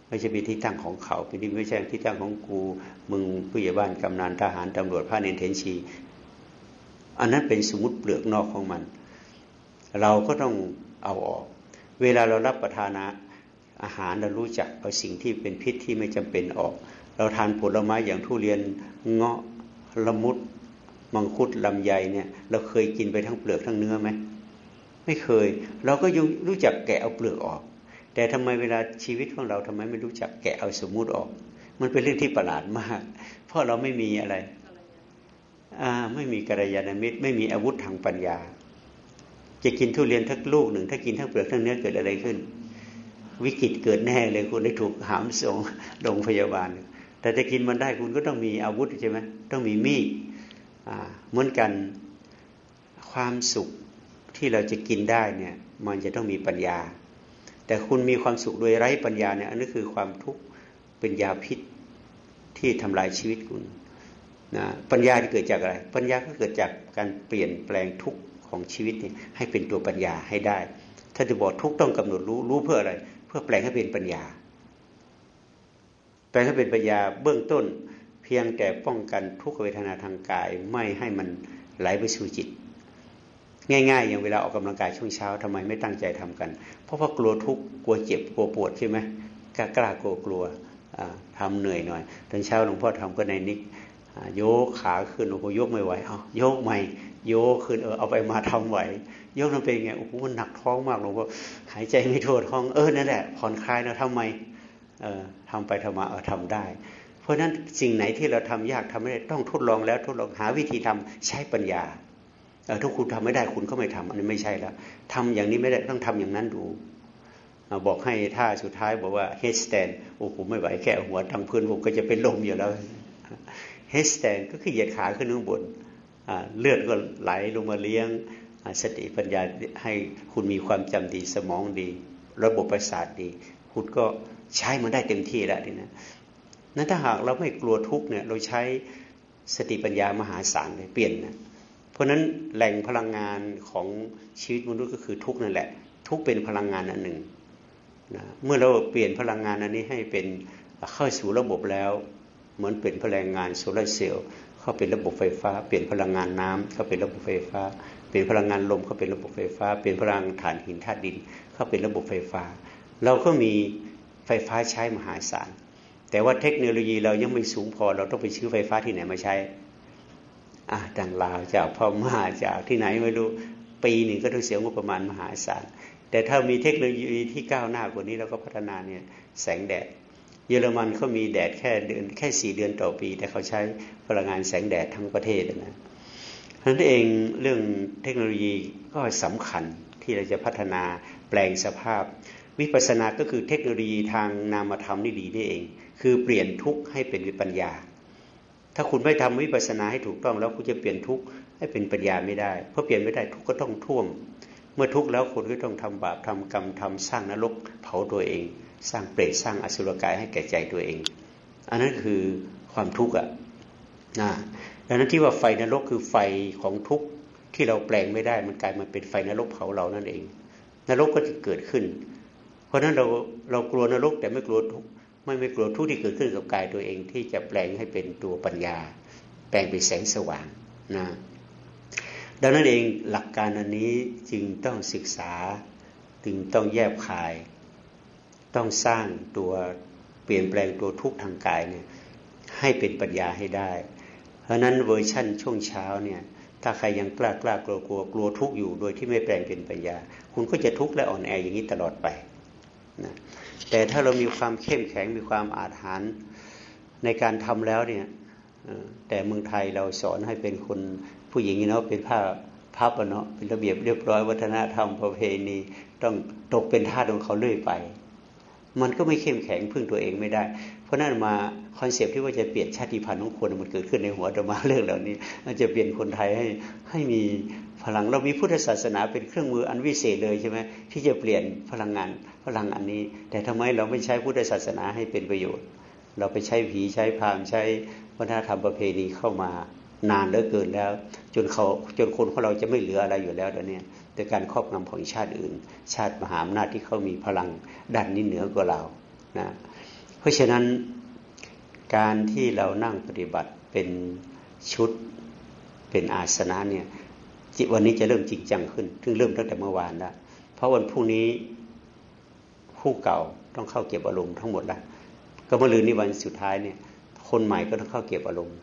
ไม่ใช่เป็นที่ตั้งของเขา เป็นที่ไม่ใช่ที่ตั้งของกูมึงผู้ใหญ่บ้านกำนันทหารตำรวจพระเนนเทนชี อันนั้นเป็นสมมติเปลือกนอกของมัน เราก็ต้องเอาออก เวลาเรารับประทานอาหารเรารู้จักเอาสิ่งที่เป็นพิษที่ไม่จำเป็นออก เราทานผลไม้อย่างทุเรียนเงาะละมุดมังคุดลำไยเนี่ย เราเคยกินไปทั้งเปลือกทั้งเนื้อไหมไม่เคย เราก็ยังรู้จักแกะเอาเปลือกออก แต่ทำไมเวลาชีวิตของเราทำไมไม่รู้จักแกะเอาสมมุติออก มันเป็นเรื่องที่ประหลาดมาก เพราะเราไม่มีอะไรอ่าไม่มีกัลยาณมิตร ไม่มีอาวุธทางปัญญา จะกินทุเรียนทั้งลูกหนึ่ง ถ้ากินทั้งเปลือกทั้งเนื้อเกิดอะไรขึ้น วิกฤตเกิดแน่เลยคุณได้ถูกหามส่งโรงพยาบาล แต่จะกินมันได้คุณก็ต้องมีอาวุธใช่ไหมต้องมีมีดเหมือนกันความสุขที่เราจะกินได้เนี่ย มันจะต้องมีปัญญา แต่คุณมีความสุขโดยไร้ปัญญาเนี่ยอันนี้คือความทุกข์เป็นยาพิษที่ทำลายชีวิตคุณนะปัญญาที่เกิดจากอะไร ปัญญาก็เกิดจากการเปลี่ยนแปลงทุกข์ของชีวิตนี่ให้เป็นตัวปัญญาให้ได้ ถ้าจะบอกทุกข์ต้องกำหนดรู้รู้เพื่ออะไร เพื่อแปลงให้เป็นปัญญา แปลงให้เป็นปัญญาเบื้องต้น เพียงแต่ป้องกันทุกขเวทนาทางกาย ไม่ให้มันไหลไปสู่จิต ง่ายๆ อย่างเวลาออกกำลังกายช่วงเช้าทำไมไม่ตั้งใจทำกัน เพราะว่ากลัวทุกข์กลัวเจ็บกลัวปวดใช่ไหมกล้ากล้ากลัวกลัวทำเหนื่อยหน่อยตอนเช้าหลวงพ่อทำก็ในนิกโยกขาขึ้นโอ้โหยกไม่ไหวเอาโยกใหม่โยกขึ้นเออเอาไปมาทำไหวโยกนั้นเป็นไงโอ้โหมันหนักท้องมากหลวงพ่อหายใจไม่ทั่วท้องเออนั่นแหละผ่อนคลายนะทำไมเออทำไปทำมาเออทำได้ เพราะฉะนั้นสิ่งไหนที่เราทำยากทำไม่ได้ต้องทดลองแล้วทดลองหาวิธีทำใช้ปัญญา ถ้าคุณทำไม่ได้คุณก็ไม่ทำอันนี้ไม่ใช่แล้วทำอย่างนี้ไม่ได้ต้องทำอย่างนั้นดู บอกให้ท่าสุดท้ายบอกว่า head stand โอ้ผมไม่ไหวแค่หัวทางพื้นผมก็จะเป็นลมอยู่แล้ว head stand ก็คือเหยียดขาขึ้นข้างบนเลือดก็ไหลลงมาเลี้ยงสติปัญญาให้คุณมีความจำดีสมองดี ระบบประสาทดี คุณก็ใช้มันได้เต็มที่แล้วนี่นะนั้นถ้าหากเราไม่กลัวทุกเนี่ยเราใช้สติปัญญามหาศาลเลยเปลี่ยนนะ ราะนั้นแหล่งพลังงานของชีวิตมนุษย์ก็คือทุกนั่นแหละ ทุกเป็นพลังงานอันหนึ่งนะเมื่อเราเปลี่ยนพลังงานอันนี้ให้เป็นเข้าสู่ระบบแล้ว เหมือนเป็นพลังงานโซลาร์เซลล์เข้าเป็นระบบไฟฟ้า เปลี่ยนพลังงานน้ำเข้าเป็นระบบไฟฟ้า เปลี่ยนพลังงานลมเข้าเป็นระบบไฟฟ้า เปลี่ยนพลังถ่านหินธาตุดิน เข้าเป็นระบบไฟฟ้า เราก็มีไฟฟ้าใช้มหาศาลแต่ว่าเทคโนโลยีเรายังไม่สูงพอเราต้องไปซื้อไฟฟ้าที่ไหนมาใช้ ต่างลาวจากพ่อมาจากที่ไหนไม่รู้ปีหนึ่งก็ต้องเสียงบประมาณมหาศาลแต่ถ้ามีเทคโนโลยีที่ก้าวหน้ากว่านี้เราก็พัฒนาเนี่ยแสงแดด เยอรมันเขามีแดดแค่เดือนแค่สี่เดือนต่อปี แต่เขาใช้พลังงานแสงแดดทั้งประเทศนะนั้นเองเรื่องเทคโนโลยีก็สำคัญที่เราจะพัฒนาแปลงสภาพ วิปัสสนาก็คือเทคโนโลยีทางนามธรรมนี่ดีนี่เอง คือเปลี่ยนทุกข์ให้เป็นวิปัญญา ถ้าคุณไม่ทำวิปัสสนาให้ถูกต้องแล้วคุณจะเปลี่ยนทุกข์ให้เป็นปัญญาไม่ได้ เพราะเปลี่ยนไม่ได้ทุกข์ก็ต้องท่วม เมื่อทุกข์แล้วคุณก็ต้องทำบาปทำกรรมทำสร้างนรกเผาตัวเอง สร้างเปรตสร้างอสุรกายให้แก่ใจตัวเอง อันนั้นคือความทุกข์อะนะดังนั้นที่ว่าไฟนรกคือไฟของทุกข์ที่เราแปลงไม่ได้มันกลายมาเป็นไฟนรกเผาเรานั่นเอง นรกก็จะเกิดขึ้น เพราะฉะนั้นเราเรากลัวนรกแต่ไม่กลัวทุกข์ ไม่ไม่กลัวทุกข์ที่เกิดขึ้นกับกายตัวเองที่จะแปลงให้เป็นตัวปัญญา แปลงเป็นแสงสว่างนะดังนั้นเองหลักการอันนี้จึงต้องศึกษาจึงต้องแยบคาย ต้องสร้างตัวเปลี่ยนแปลงตัวทุกข์ทางกายเนี่ยให้เป็นปัญญาให้ได้ เพราะนั้นเวอร์ชั่นช่วงเช้าเนี่ยถ้าใครยังกล้ากล้ากลัวกลัวกลัวทุกข์อยู่โดยที่ไม่แปลงเป็นปัญญา คุณก็จะทุกข์และอ่อนแออย่างนี้ตลอดไปนะ แต่ถ้าเรามีความเข้มแข็งมีความอาถรรพ์ในการทำแล้วเนี่ยแต่เมืองไทยเราสอนให้เป็นคนผู้หญิงเนาะเป็นผ้าพับเนาะเป็นระเบียบเรียบร้อยวัฒนธรรมประเพณีต้องตกเป็นทาสของเขาเรื่อยไป มันก็ไม่เข้มแข็งพึ่งตัวเองไม่ได้ เพราะนั้นมาคอนเซปที่ว่าจะเปลี่ยนชาติพันธุ์ของคนมันเกิดขึ้นในหัวธรรมาเรื่องเหล่านี้มันจะเปลี่ยนคนไทยให้ให้มีพลังเรามีพุทธศาสนาเป็นเครื่องมืออันวิเศษเลยใช่ไหมที่จะเปลี่ยนพลังงาน พลังอันนี้ แต่ทำไมเราไม่ใช้พุทธศาสนาให้เป็นประโยชน์ เราไปใช้ผีใช้พามใช้วัฒนธรรมประเพณีเข้ามานานเหลือเกินแล้ว จนเขาจนคนของเราจะไม่เหลืออะไรอยู่แล้วเดี๋ยวนี้โดยการครอบงำของชาติอื่น ชาติมหาอำนาจที่เขามีพลังดันนี้เหนือกว่าเรานะเพราะฉะนั้นการที่เรานั่งปฏิบัติเป็นชุดเป็นอาสนะเนี่ยวันนี้จะเริ่มจริงจังขึ้นซึ่งเริ่มตั้งแต่เมื่อวานแล้วเพราะวันพรุ่งนี้ ผู้เก่าต้องเข้าเก็บอารมณ์ทั้งหมดแล้วก็เมื่อลืนนี้วันสุดท้ายเนี่ย คนใหม่ก็ต้องเข้าเก็บอารมณ์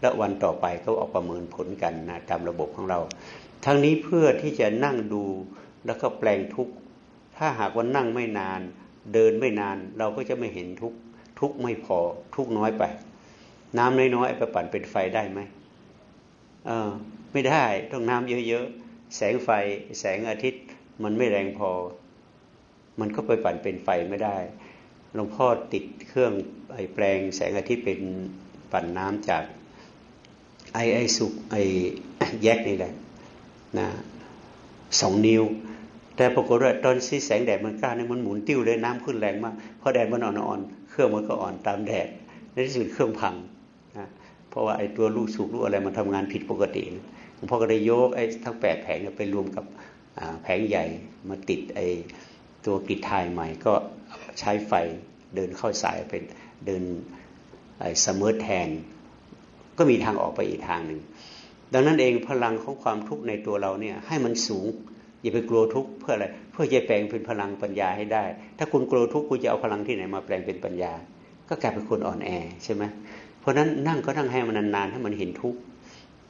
และวันต่อไปก็ออกประเมินผลกันนะตามระบบของเรา ทั้งนี้เพื่อที่จะนั่งดูแล้วก็แปลงทุกถ้าหากว่านั่งไม่นาน เดินไม่นาน เราก็จะไม่เห็นทุกทุกไม่พอทุกน้อยไป น้ำน้อยๆไปปั่นเป็นไฟได้ไหมเออไม่ได้ต้องน้ำเยอะๆแสงไฟแสงอาทิตย์มันไม่แรงพอ มันก็ไปปั่นเป็นไฟไม่ได้หลวงพ่อติดเครื่องไอแปลงแสงอาทิตย์เป็นปั่นน้ำจากไอไอสุกไอแยกนี่แหละนะสองนิ้ว แต่ปรากฏว่าตอนที่แสงแดดมันกล้าเนี่ยมันหมุนติ้วเลยน้ำขึ้นแรงมากเพราะแดดมันอ่อนๆเครื่องมันก็อ่อนตามแดดในที่สุดเครื่องพังนะเพราะว่าไอตัวลูกสูบลูกอะไรมันทำงานผิดปกติหลวงพ่อก็ได้ยกไอทั้งแปดแผงไปรวมกับแผงใหญ่มาติดไอ ตัวกริดทายใหม่ก็ใช้ไฟเดินเข้าสายเป็นเดินเสมอแทน ก็มีทางออกไปอีกทางหนึ่ง ดังนั้นเองพลังของความทุกข์ในตัวเราเนี่ยให้มันสูงอย่าไปกลัวทุกข์เพื่ออะไรเพื่อจะแปลงเป็นพลังปัญญาให้ได้ ถ้าคุณกลัวทุกข์คุณจะเอาพลังที่ไหนมาแปลงเป็นปัญญา ก็กลายเป็นคนอ่อนแอใช่ไหมเพราะนั้นนั่งก็นั่งให้มันนานๆให้มันเห็นทุกข์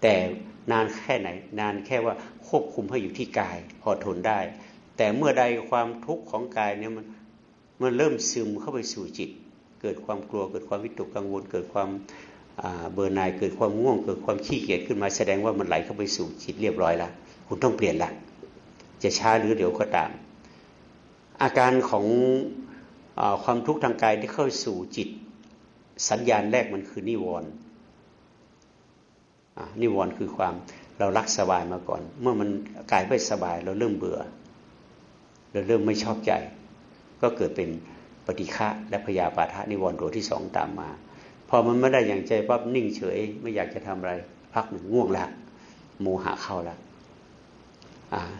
แต่นานแค่ไหน นานแค่ว่าควบคุมให้อยู่ที่กายพอทนได้ แต่เมื่อใดความทุกข์ของกายเนี่ยมันมันเริ่มซึมเข้าไปสู่จิต เกิดความกลัวเกิดความวิตกกังวล เกิดความเบื่อร์นายเกิดความง่วง เกิดความขี้เกียจขึ้นมาแสดงว่ามันไหลเข้าไปสู่จิตเรียบร้อยล้วคุณต้องเปลี่ยนละจะช้าหรือเดี๋ยวก็ตาม อาการของอความทุกข์ทางกายที่เข้าสู่จิต สัญญาณแรกมันคือนิวรณ์นิวรณ์คือความเรารักสบายมาก่อน เมื่อมันกายไม่สบายเราเริ่มเบื่อ เราเริ่มไม่ชอบใจ ก็เกิดเป็นปฏิฆะและพยาปาทะนิวรณ์ตัวที่สองตามมา พอมันไม่ได้อย่างใจปั๊บนิ่งเฉย ไม่อยากจะทำอะไรพักหนึ่งง่วงละโมหะเข้าละ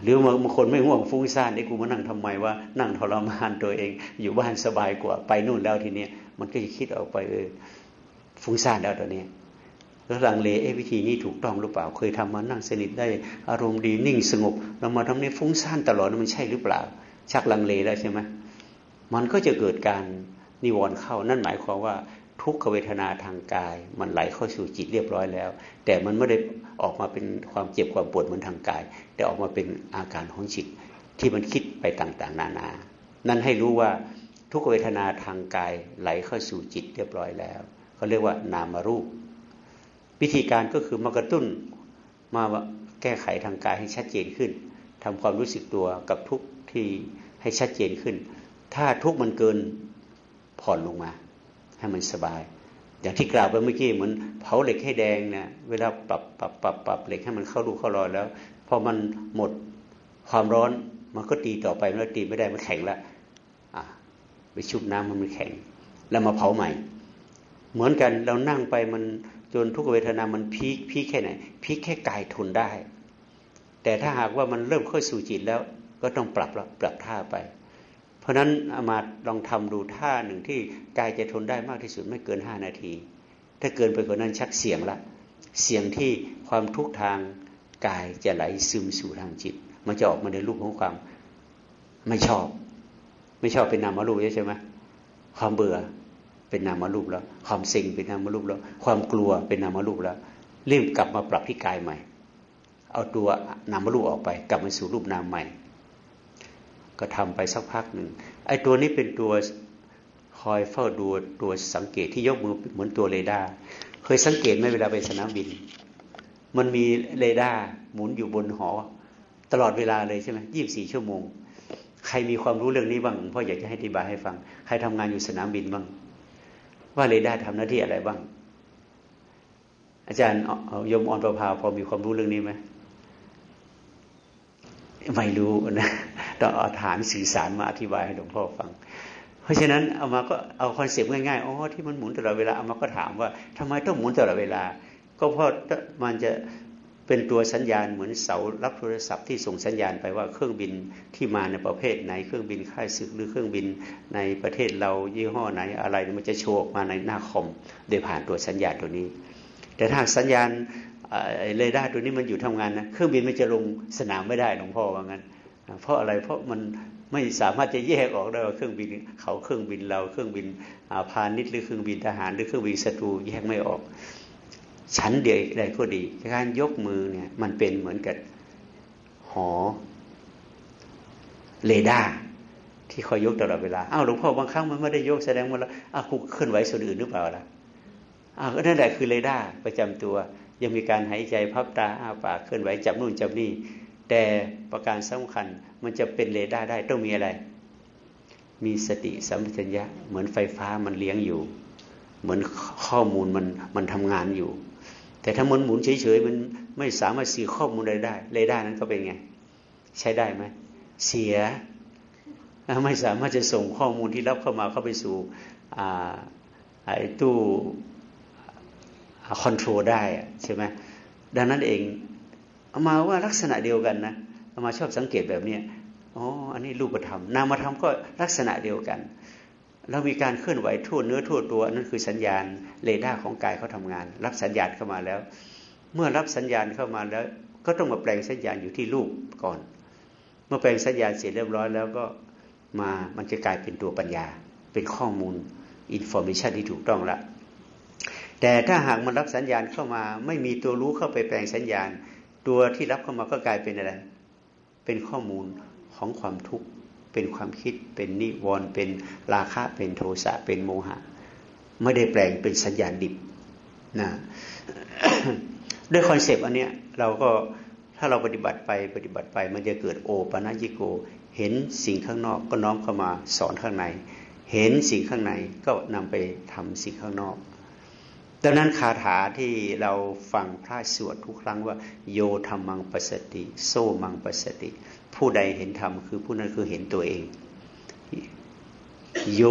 หรือบางคนไม่ง่วงฟุ้งซ่านไอ้กูมานั่งทำไมว่านั่งทรมานตัวเอง อยู่บ้านสบายกว่าไปนู่นแล้วทีเนี้ยมันก็จะคิดออกไปเออฟุ้งซ่านแล้วตอนนี้แล้วลังเลเอวิธีนี้ถูกต้องหรือเปล่า เคยทำมานั่งสนิทได้อารมณ์ดีนิ่งสงบ เรามาทำนี้ฟุ้งซ่านตลอดมันใช่หรือเปล่า ชักลังเลแล้วใช่ไหมมันก็จะเกิดการนิวรณ์เข้า นั่นหมายความว่าทุกขเวทนาทางกาย มันไหลเข้าสู่จิตเรียบร้อยแล้ว แต่มันไม่ได้ออกมาเป็นความเจ็บความปวดเหมือนทางกาย แต่ออกมาเป็นอาการของจิตที่มันคิดไปต่างๆ นานา นั่นให้รู้ว่าทุกขเวทนาทางกายไหลเข้าสู่จิตเรียบร้อยแล้วเขาเรียกว่านามารูป วิธีการก็คือมากระตุ้นมาแก้ไขทางกายให้ชัดเจนขึ้นทำความรู้สึกตัวกับทุก ที่ให้ชัดเจนขึ้น ถ้าทุกมันเกินผ่อนลงมา ให้มันสบาย อย่างที่กล่าวไปเมื่อกี้เหมือนเผาเหล็กให้แดงเนี่ยเวลาปรับปรับปรับปรับเหล็กให้มันเข้ารูเข้ารอยแล้วพอมันหมดความร้อนมันก็ตีต่อไปเมื่อตีไม่ได้มันแข็งแล้วอะไปชุบน้ำมันมันแข็ง แล้วมาเผาใหม่ เหมือนกันเรานั่งไปมันจนทุกเวทนามันพีคพีคแค่ไหนพีคแค่กายทนได้ แต่ถ้าหากว่ามันเริ่มเข้าสู่จิตแล้ว ก็ต้องปรับแล้วปรับท่าไป เพราะนั้นอามาลองทำดูท่าหนึ่งที่กายจะทนได้มากที่สุดไม่เกินห้านาที ถ้าเกินไปกว่านั้นชักเสี่ยงละเสี่ยงที่ความทุกข์ทางกายจะไหลซึมสู่ทางจิต มันจะออกมาในรูปของความไม่ชอบ ไม่ชอบเป็นนามรูปใช่ไหมความเบื่อเป็นนามรูปแล้ว ความเซ็งเป็นนามรูปแล้ว ความกลัวเป็นนามรูปแล้วรีบกลับมาปรับที่กายใหม่ เอาตัวนามรูปออกไป กลับมาสู่รูปนามใหม่ ก็ทำไปสักพักหนึ่งไอ้ตัวนี้เป็นตัวคอยเฝ้าดูตัวสังเกตที่ยกมือเหมือนตัวเรดาร์เคยสังเกตไหมเวลาไปสนามบิน มันมีเรดาร์หมุนอยู่บนหอ ตลอดเวลาเลยใช่ไหมยี่บสี่ชั่วโมง ใครมีความรู้เรื่องนี้บ้างพ่ออยากจะให้อธิบายให้ฟัง ใครทำงานอยู่สนามบินบ้าง ว่าเรดาร์ทำหน้าที่อะไรบ้าง อาจารย์ยมอ่อนประภาพอมีความรู้เรื่องนี้ไหมไม่รู้นะ ต้องเอาฐานสื่อสารมาอธิบายให้หลวงพ่อฟัง เพราะฉะนั้นอาตมาก็เอา concept ง่ายๆอ๋อที่มันหมุนตลอดเวลาอาตมาก็ถามว่าทำไมต้องหมุนตลอดเวลา ก็เพราะมันจะเป็นตัวสัญญาณเหมือนเสารับโทรศัพท์ที่ส่งสัญญาณไปว่าเครื่องบินที่มาในประเภทไหนเครื่องบินข้าศึกหรือเครื่องบินในประเทศเรายี่ห้อไหนอะไรมันจะโชว์มาในหน้าคอมโดยผ่านตัวสัญญาณตัวนี้ แต่ถ้าสัญญาณเรดาร์ตัวนี้มันหยุดทำงานนะเครื่องบินมันจะลงสนามไม่ได้หลวงพ่อว่างั้น เพราะอะไรเพราะมันไม่สามารถจะแยกออกได้ว่าเครื่องบินเขาเครื่องบินเราเครื่องบินพาณิชย์หรือเครื่องบินทหาร หรือเครื่องบินศัตรูแยกไม่ออก ชั้นเดียวใดก็ดี การยกมือเนี่ยมันเป็นเหมือนกับหอเรดาร์ที่คอยยกตลอดเวลาอ้าวหลวงพ่อบางครั้งมันไม่ได้ยกแสดงว่าแล้วอ้าวคุณเคลื่อนไหวส่วนอื่นหรือเปล่าล่ะอ้าวนั่นแหละคือเรดาร์ประจำตัว ยังมีการหายใจพริบตาอ้าปากเคลื่อนไหวจับนู่นจับนี่ แต่ประการสำคัญมันจะเป็นเรดาร์ได้ต้องมีอะไร มีสติสัมปชัญญะ เหมือนไฟฟ้ามันเลี้ยงอยู่ เหมือนข้อมูลมันมันทำงานอยู่ แต่ถ้ามันหมุนเฉยๆมันไม่สามารถสื่อข้อมูลใดได้เรดาร์นั้นก็เป็นไง ใช้ได้ไหมเสียไม่สามารถจะส่งข้อมูลที่รับเข้ามาเข้าไปสู่ไอ้ตู้คอนโทรลได้ใช่ไหมดังนั้นเอง เอามาว่าลักษณะเดียวกันนะเอามาชอบสังเกตแบบนี้อ๋ออันนี้รูปธรรมนามธรรมก็ลักษณะเดียวกัน เรามีการเคลื่อนไหวทั่วเนื้อทั่วตัวนั่นคือสัญญาณเรดาร์ของกายเขาทำงาน รับสัญญาณเข้ามาแล้ว เมื่อรับสัญญาณเข้ามาแล้ว ก็ต้องมาแปลงสัญญาณอยู่ที่รูปก่อน เมื่อแปลงสัญญาณเสร็จเรียบร้อยแล้วก็มามันจะกลายเป็นตัวปัญญา เป็นข้อมูล information ที่ถูกต้องละแต่ถ้าหากมันรับสัญญาณเข้ามา ไม่มีตัวรู้เข้าไปแปลงสัญญาณ ตัวที่รับเข้ามาก็กลายเป็นอะไร เป็นข้อมูลของความทุกข์ เป็นความคิด เป็นนิวรณ์เป็นราคะ เป็นโทสะ เป็นโมหะ ไม่ได้แปลงเป็นสัญญาณดิบนะด้วย concept อันเนี้ยเราก็ถ้าเราปฏิบัติไปปฏิบัติไป มันจะเกิดโอปนัญิโก เห็นสิ่งข้างนอกก็น้อมเข้ามาสอนข้างใน เห็นสิ่งข้างในก็นำไปทำสิ่งข้างนอก ดังนั้นคาถาที่เราฟังพระสวดทุกครั้งว่า โยธรรมังปัสติ โซมังปัสติ ผู้ใดเห็นธรรมคือผู้นั้นคือเห็นตัวเอง โย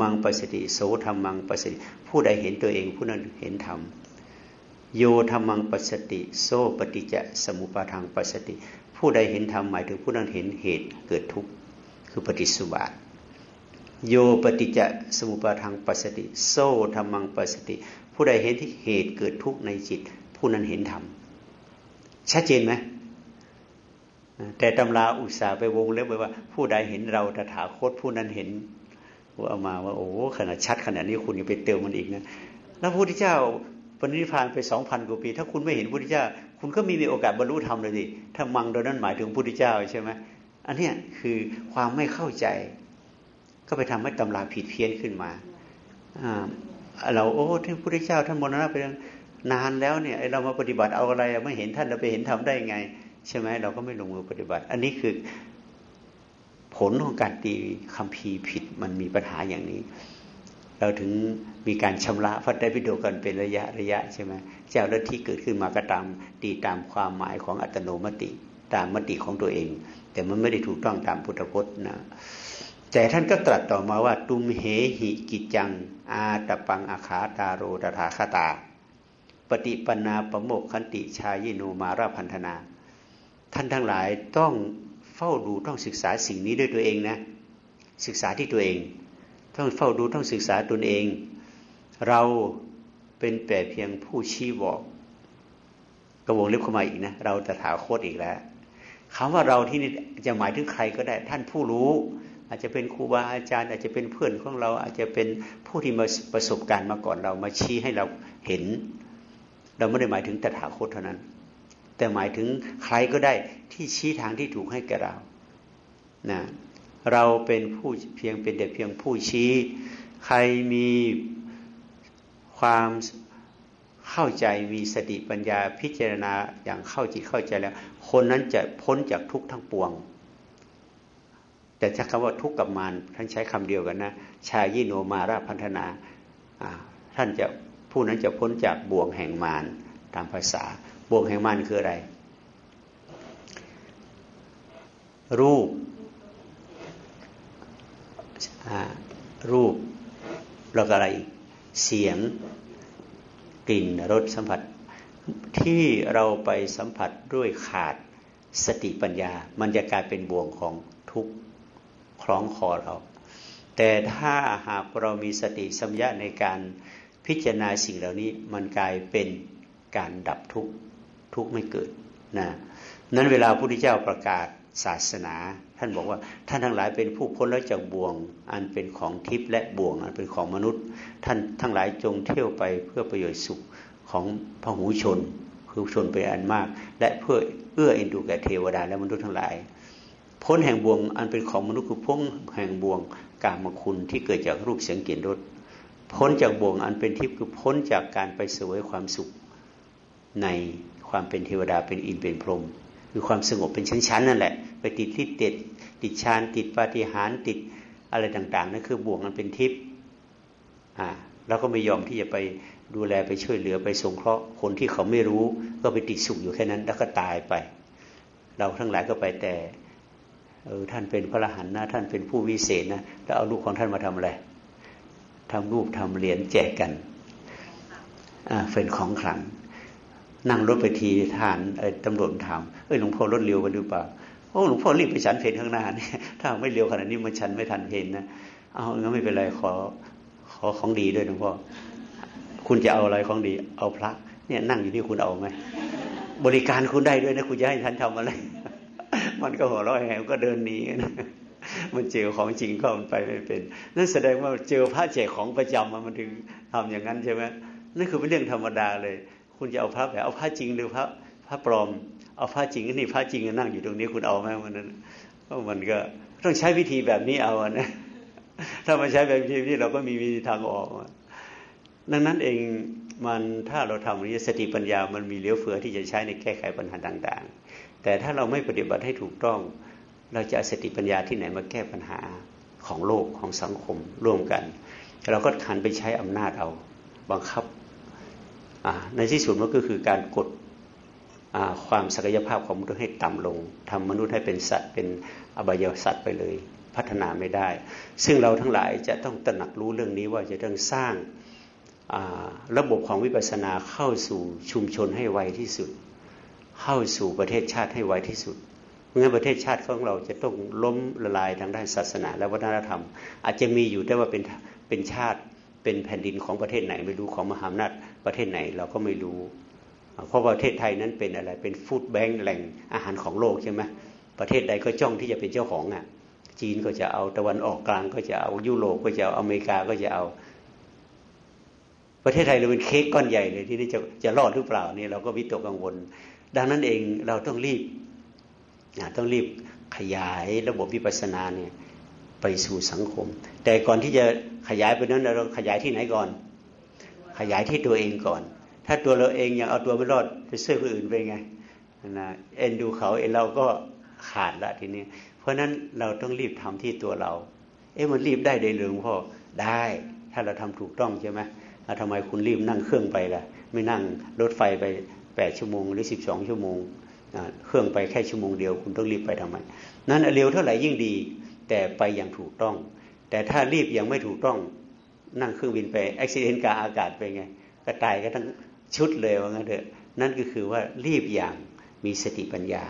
มังปัสติโสธรรมังปัสติ ผู้ใดเห็นตัวเอง ผู้นั้นเห็นธรรมโยธรรมังปัสติโซปฏิจจสมุปาทางปัสติ ผู้ใดเห็นธรรมหมายถึงผู้นั้นเห็นเหตุเกิดทุกข์คือปฏิสุบาทโยปฏิจจสมุปาทางปัสติ โซธรรมังปัสติ ผู้ใดเห็นที่เหตุเกิดทุกข์ในจิต ผู้นั้นเห็นธรรมชัดเจนไหมแต่ตำราอุตสาไปวงเล็บไว้ว่า ผู้ใดเห็นเราตถาคตผู้นั้นเห็นว่ามาว่าโอ้ขนาดชัดขนาดนี้คุณยังไปเติมมันอีกนะแล้วพระพุทธเจ้าปณิพานไปสองพันกว่าปี ถ้าคุณไม่เห็นพระพุทธเจ้า คุณก็มีมีโอกาสบรรลุธรรมเลยดิถ้ามังโดยนั้นหมายถึงพระพุทธเจ้าใช่ไหมอันนี้คือความไม่เข้าใจ ก็ไปทำให้ตำราผิดเพี้ยนขึ้นมา เราโอ้ที่พระพุทธเจ้าท่านมรณะไปนานแล้วเนี่ยเรามาปฏิบัติเอาอะไรไม่เห็นท่านเราไปเห็นทำได้ไง ใช่ไหมเราก็ไม่ลงมือปฏิบัติ อันนี้คือผลของการตีคำพีผิดมันมีปัญหาอย่างนี้ เราถึงมีการชำระพระไตรปิฎกกันเป็นระยะระยะใช่ไหมเจ้าลัทธิเกิดขึ้นมาก็ตามตีตามความหมายของอัตโนมติตามมติของตัวเอง แต่มันไม่ได้ถูกต้องตามพุทธพจน์นะแต่ท่านก็ตรัสต่อมาว่า ตุมเหหิกิจัง อาตปังอาคาตาโรตถาคตา ปฏิปนาปโมกขันติชายิโนมาราพันธนา ท่านทั้งหลายต้องเฝ้าดูต้องศึกษาสิ่งนี้ด้วยตัวเองนะ ศึกษาที่ตัวเอง ต้องเฝ้าดูต้องศึกษาตนเอง เราเป็นแต่เพียงผู้ชี้บอกกระวงเล็บเข้ามาอีกนะ เราตถาคตอีกแล้วคำว่าเราที่นี่จะหมายถึงใครก็ได้ ท่านผู้รู้ อาจจะเป็นครูบาอาจารย์ อาจจะเป็นเพื่อนของเรา อาจจะเป็นผู้ที่มาประสบการณ์มาก่อนเรามาชี้ให้เราเห็น เราไม่ได้หมายถึงตถาคตเท่านั้น แต่หมายถึงใครก็ได้ที่ชี้ทางที่ถูกให้แก่เรานะเราเป็นผู้เพียงเป็นเด็กเพียงผู้ชี้ ใครมีความเข้าใจมีสติปัญญาพิจารณาอย่างเข้าจิตเข้าใจแล้ว คนนั้นจะพ้นจากทุกข์ทั้งปวง แต่ถ้าคำว่าทุกข์กับมารท่านใช้คำเดียวกันนะชายิโนมาราพันธนาท่านจะผู้นั้นจะพ้นจากบ่วงแห่งมารตามภาษา บ่วงแห่งมารคืออะไร รูปรูปแล้วก็อะไร เสียงกลิ่นรสสัมผัส ที่เราไปสัมผัสด้วยขาดสติปัญญา มันจะกลายเป็นบ่วงของทุกข์ ล้องคอเรา แต่ถ้าหากเรามีสติสัมยาในการพิจารณาสิ่งเหล่านี้มันกลายเป็นการดับทุกข์ทุกข์ไม่เกิดนะนั้นเวลาพระพุทธเจ้าประกาศศาสนา ท่านบอกว่าท่านทั้งหลายเป็นผู้พ้นแล้วจากบ่วง อันเป็นของทิพย์และบ่วง อันเป็นของมนุษย์ ท่านทั้งหลายจงเที่ยวไปเพื่อประโยชน์สุขของพหูชนคือชนเป็นอันมาก และเพื่อเอื้อเอ็นดูแก่เทวดาและมนุษย์ทั้งหลาย พ้นแห่งบ่วงอันเป็นของมนุษย์คือพ้นแห่งบ่วงกามคุณที่เกิดจากรูปเสียงกลิ่นรสพ้นจากบ่วงอันเป็นทิพย์คือพ้นจากการไปเสวยความสุขในความเป็นเทวดาเป็นอินเป็นพรหมคือความสงบเป็นชั้นๆนั่นแหละ ไปติดที่ติดติดฌานติดปาฏิหาริย์ติดอะไรต่างๆนั่นคือบ่วงมันเป็นทิพย์อ่าแล้วก็ไม่ยอมที่จะไปดูแลไปช่วยเหลือไปสงเคราะห์คนที่เขาไม่รู้ ก็ไปติดสุขอยู่แค่นั้น แล้วก็ตายไป เราทั้งหลายก็ไปแต่ เออท่านเป็นพระอรหันต์นะ ท่านเป็นผู้วิเศษนะแล้วเอาลูกของท่านมาทำอะไรทำรูปทำเหรียญแจกกันอ่าเป็นของขลัง นั่งรถไปทีทานตำรวจถามเอ้ยหลวงพ่อรถเร็วกันหรือเปล่าโอ้หลวงพ่อรีบไปฉันเพลข้างหน้านี่ถ้าไม่เร็วขนาดนี้มันฉันไม่ทันเพลนะเอางั้นไม่เป็นไรขอขอของดีด้วยหลวงพ่อคุณจะเอาอะไรของดี เอาพระ เนี่ยนั่งอยู่ที่คุณเอาไหมบริการคุณได้ด้วยนะคุณจะให้ท่านทำอะไร มันก็หัวเราะแหงก็เดินหนีนะมันเจอของจริงก็มันไปไม่เป็น นั่นแสดงว่าเจอพระแจกของประจำมันถึงทำอย่างนั้นใช่ไหมนั่นคือเป็นเรื่องธรรมดาเลย คุณจะเอาพระแบบเอาพระจริงหรือพระพระปลอม เอาพระจริงนี่พระจริงนั่งอยู่ตรงนี้คุณเอาไหมวันนั้นก็มันก็ต้องใช้วิธีแบบนี้เอานะถ้ามันใช้แบบวิธีนี้เราก็มีวิธีทางออกดังนั้นเองมันถ้าเราทำนี้สติปัญญามันมีเลี้ยวเฟือที่จะใช้ในแก้ไขปัญหาต่าง ๆ แต่ถ้าเราไม่ปฏิบัติให้ถูกต้อง เราจะสติปัญญาที่ไหนมาแก้ปัญหาของโลกของสังคมร่วมกัน เราก็ขันไปใช้อำนาจเอาบังคับในที่สุดมันก็คือการกดความศักยภาพของมนุษย์ให้ต่ำลงทำมนุษย์ให้เป็นสัตว์เป็นอบายสัตว์ไปเลย พัฒนาไม่ได้ ซึ่งเราทั้งหลายจะต้องตระหนักรู้เรื่องนี้ว่าจะต้องสร้างระบบของวิปัสสนาเข้าสู่ชุมชนให้ไวที่สุด เข้าสู่ประเทศชาติให้ไวที่สุดเมื่อประเทศชาติของเราจะต้องล้มละลายทางด้านศาสนา และวัฒนธรรม อาจจะมีอยู่แต่ว่าเป็นเป็นชาติเป็นแผ่นดินของประเทศไหนไม่รู้ของมหาอำนาจประเทศไหนเราก็ไม่รู้ เพราะประเทศไทยนั้นเป็นอะไรเป็นฟู้ดแบงค์แหล่งอาหารของโลกใช่ไหมประเทศใดก็จ้องที่จะเป็นเจ้าของอะจีนก็จะเอาตะวันออกกลางก็จะเอายุโรปก็จะเอาอเมริกาก็จะเอา ประเทศไทยเราเป็นเค้กก้อนใหญ่เลยที่นี่จะจะรอดหรือเปล่านี่เราก็วิตกกังวล ดังนั้นเองเราต้องรีบต้องรีบขยายระบบวิปัสสนาเนี่ยไปสู่สังคม แต่ก่อนที่จะขยายไปนั้นเราขยายที่ไหนก่อน ขยายที่ตัวเองก่อน ถ้าตัวเราเองยังเอาตัวไม่รอดไปช่วยคนอื่นไปไงนะเอ็นดูเขาเอ็นเราก็ขาดละทีนี้ เพราะนั้นเราต้องรีบทำที่ตัวเรา เอ๊ะมันรีบได้เดหรือพ่อได้ ถ้าเราทำถูกต้องใช่ไหมทำไมคุณรีบนั่งเครื่องไปล่ะ ไม่นั่งรถไฟไป แปดชั่วโมง หรือสิบสองชั่วโมงเครื่องไปแค่ชั่วโมงเดียวคุณต้องรีบไปทำไม นั้นเร็วเท่าไหร่ยิ่งดี แต่ไปอย่างถูกต้อง แต่ถ้ารีบยังไม่ถูกต้องนั่งเครื่องบินไปอุบิเหตุกาอากาศไปไงก็ตายก็ทั้งชุดเลยว่างั้นเถอะนั่นก็คือว่ารีบอย่างมีสติปัญญา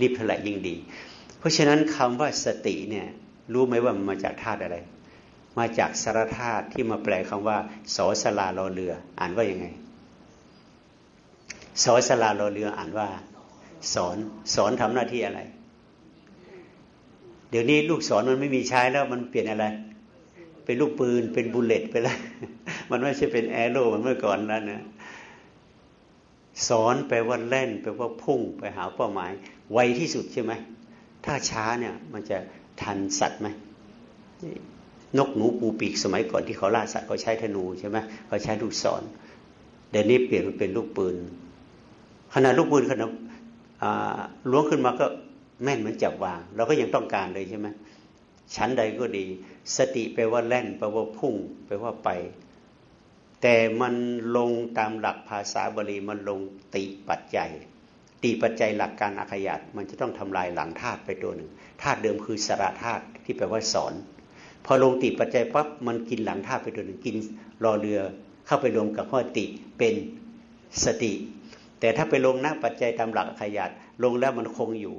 รีบเท่าไหร่ยิ่งดี เพราะฉะนั้นคำว่าสติเนี่ยรู้ไหมว่ามันมาจากธาตุอะไร มาจากสารธาตุที่มาแปลคำว่าสอสลารอเรือ อ่านว่ายังไง สอสลารเรืออ่านว่า สอนสอนทำหน้าที่อะไร เดี๋ยวนี้ลูกศรมันไม่มีใช้แล้วมันเปลี่ยนอะไร เป็นลูกปืนเป็นบุลเลตไปแล้วมันไม่ใช่เป็นแอโร่เหมือนเมื่อก่อนแล้วนะสอนแปลว่าเล่นแปลว่าพุ่งไปหาเป้าหมาย ไวที่สุดใช่ไหมถ้าช้าเนี่ยมันจะทันสัตว์ไหมนกหนูปูปีกสมัยก่อนที่เขาล่าสัตว์เขาใช้ธนูใช่ไหมเขาใช้ลูกศรเดี๋ยวนี้เปลี่ยนเป็นลูกปืน ขนาดลูกปืนขนาดล้วงขึ้นมาก็แม่นเหมือนจับวาง เราก็ยังต้องการเลยใช่ไหมชั้นใดก็ดี สติแปลว่าแล่นแปลว่าพุ่งแปลว่าไป แต่มันลงตามหลักภาษาบาลีมันลงติปัจจัย ติปัจจัยหลักการอาขยาตมันจะต้องทำลายหลังธาตุไปตัวหนึ่งธาตุเดิมคือสระธาตุที่แปลว่าสอน พอลงติปัจจัยปั๊บมันกินหลังธาตุไปตัวหนึ่งกินรอเรือเข้าไปรวมกับข้อติเป็นสติ แต่ถ้าไปลงนักปัจจัยตามหลักขยัดลงแล้วมันคงอยู่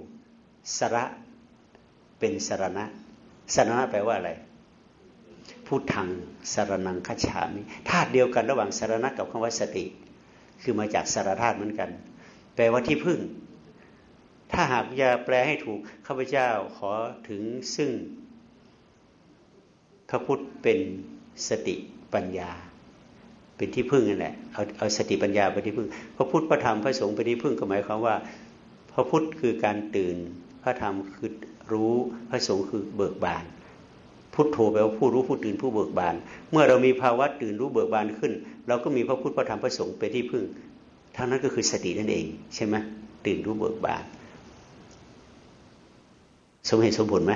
สระเป็นสรณะสรณะแปลว่าอะไรพูดทางสารนังคฉามิธาตุเดียวกันระหว่างสารณะกับคำว่าสติ คือมาจากสารธาตุเหมือนกัน แปลว่าที่พึ่ง ถ้าหากจะแปลให้ถูกข้าพเจ้าขอถึงซึ่งพระพุทธเป็นสติปัญญา เป็นที่พึ่งนั่นแหละเอาเอาสติปัญญาไปที่พึ่งพระพุทธพระธรรมพระสงฆ์ไปที่พึ่งก็หมายความว่า พระพุทธคือการตื่น พระธรรมคือรู้พระสงฆ์คือเบิกบาน พุทโธแปลว่าผู้รู้ผู้ตื่นผู้เบิกบาน เมื่อเรามีภาวะตื่นรู้เบิกบานขึ้น เราก็มีพระพุทธพระธรรมพระสงฆ์เป็นที่พึ่งทั้งนั้นก็คือสตินั่นเอง ใช่ไหมตื่นรู้เบิกบาน สมเหตุสมผลไหม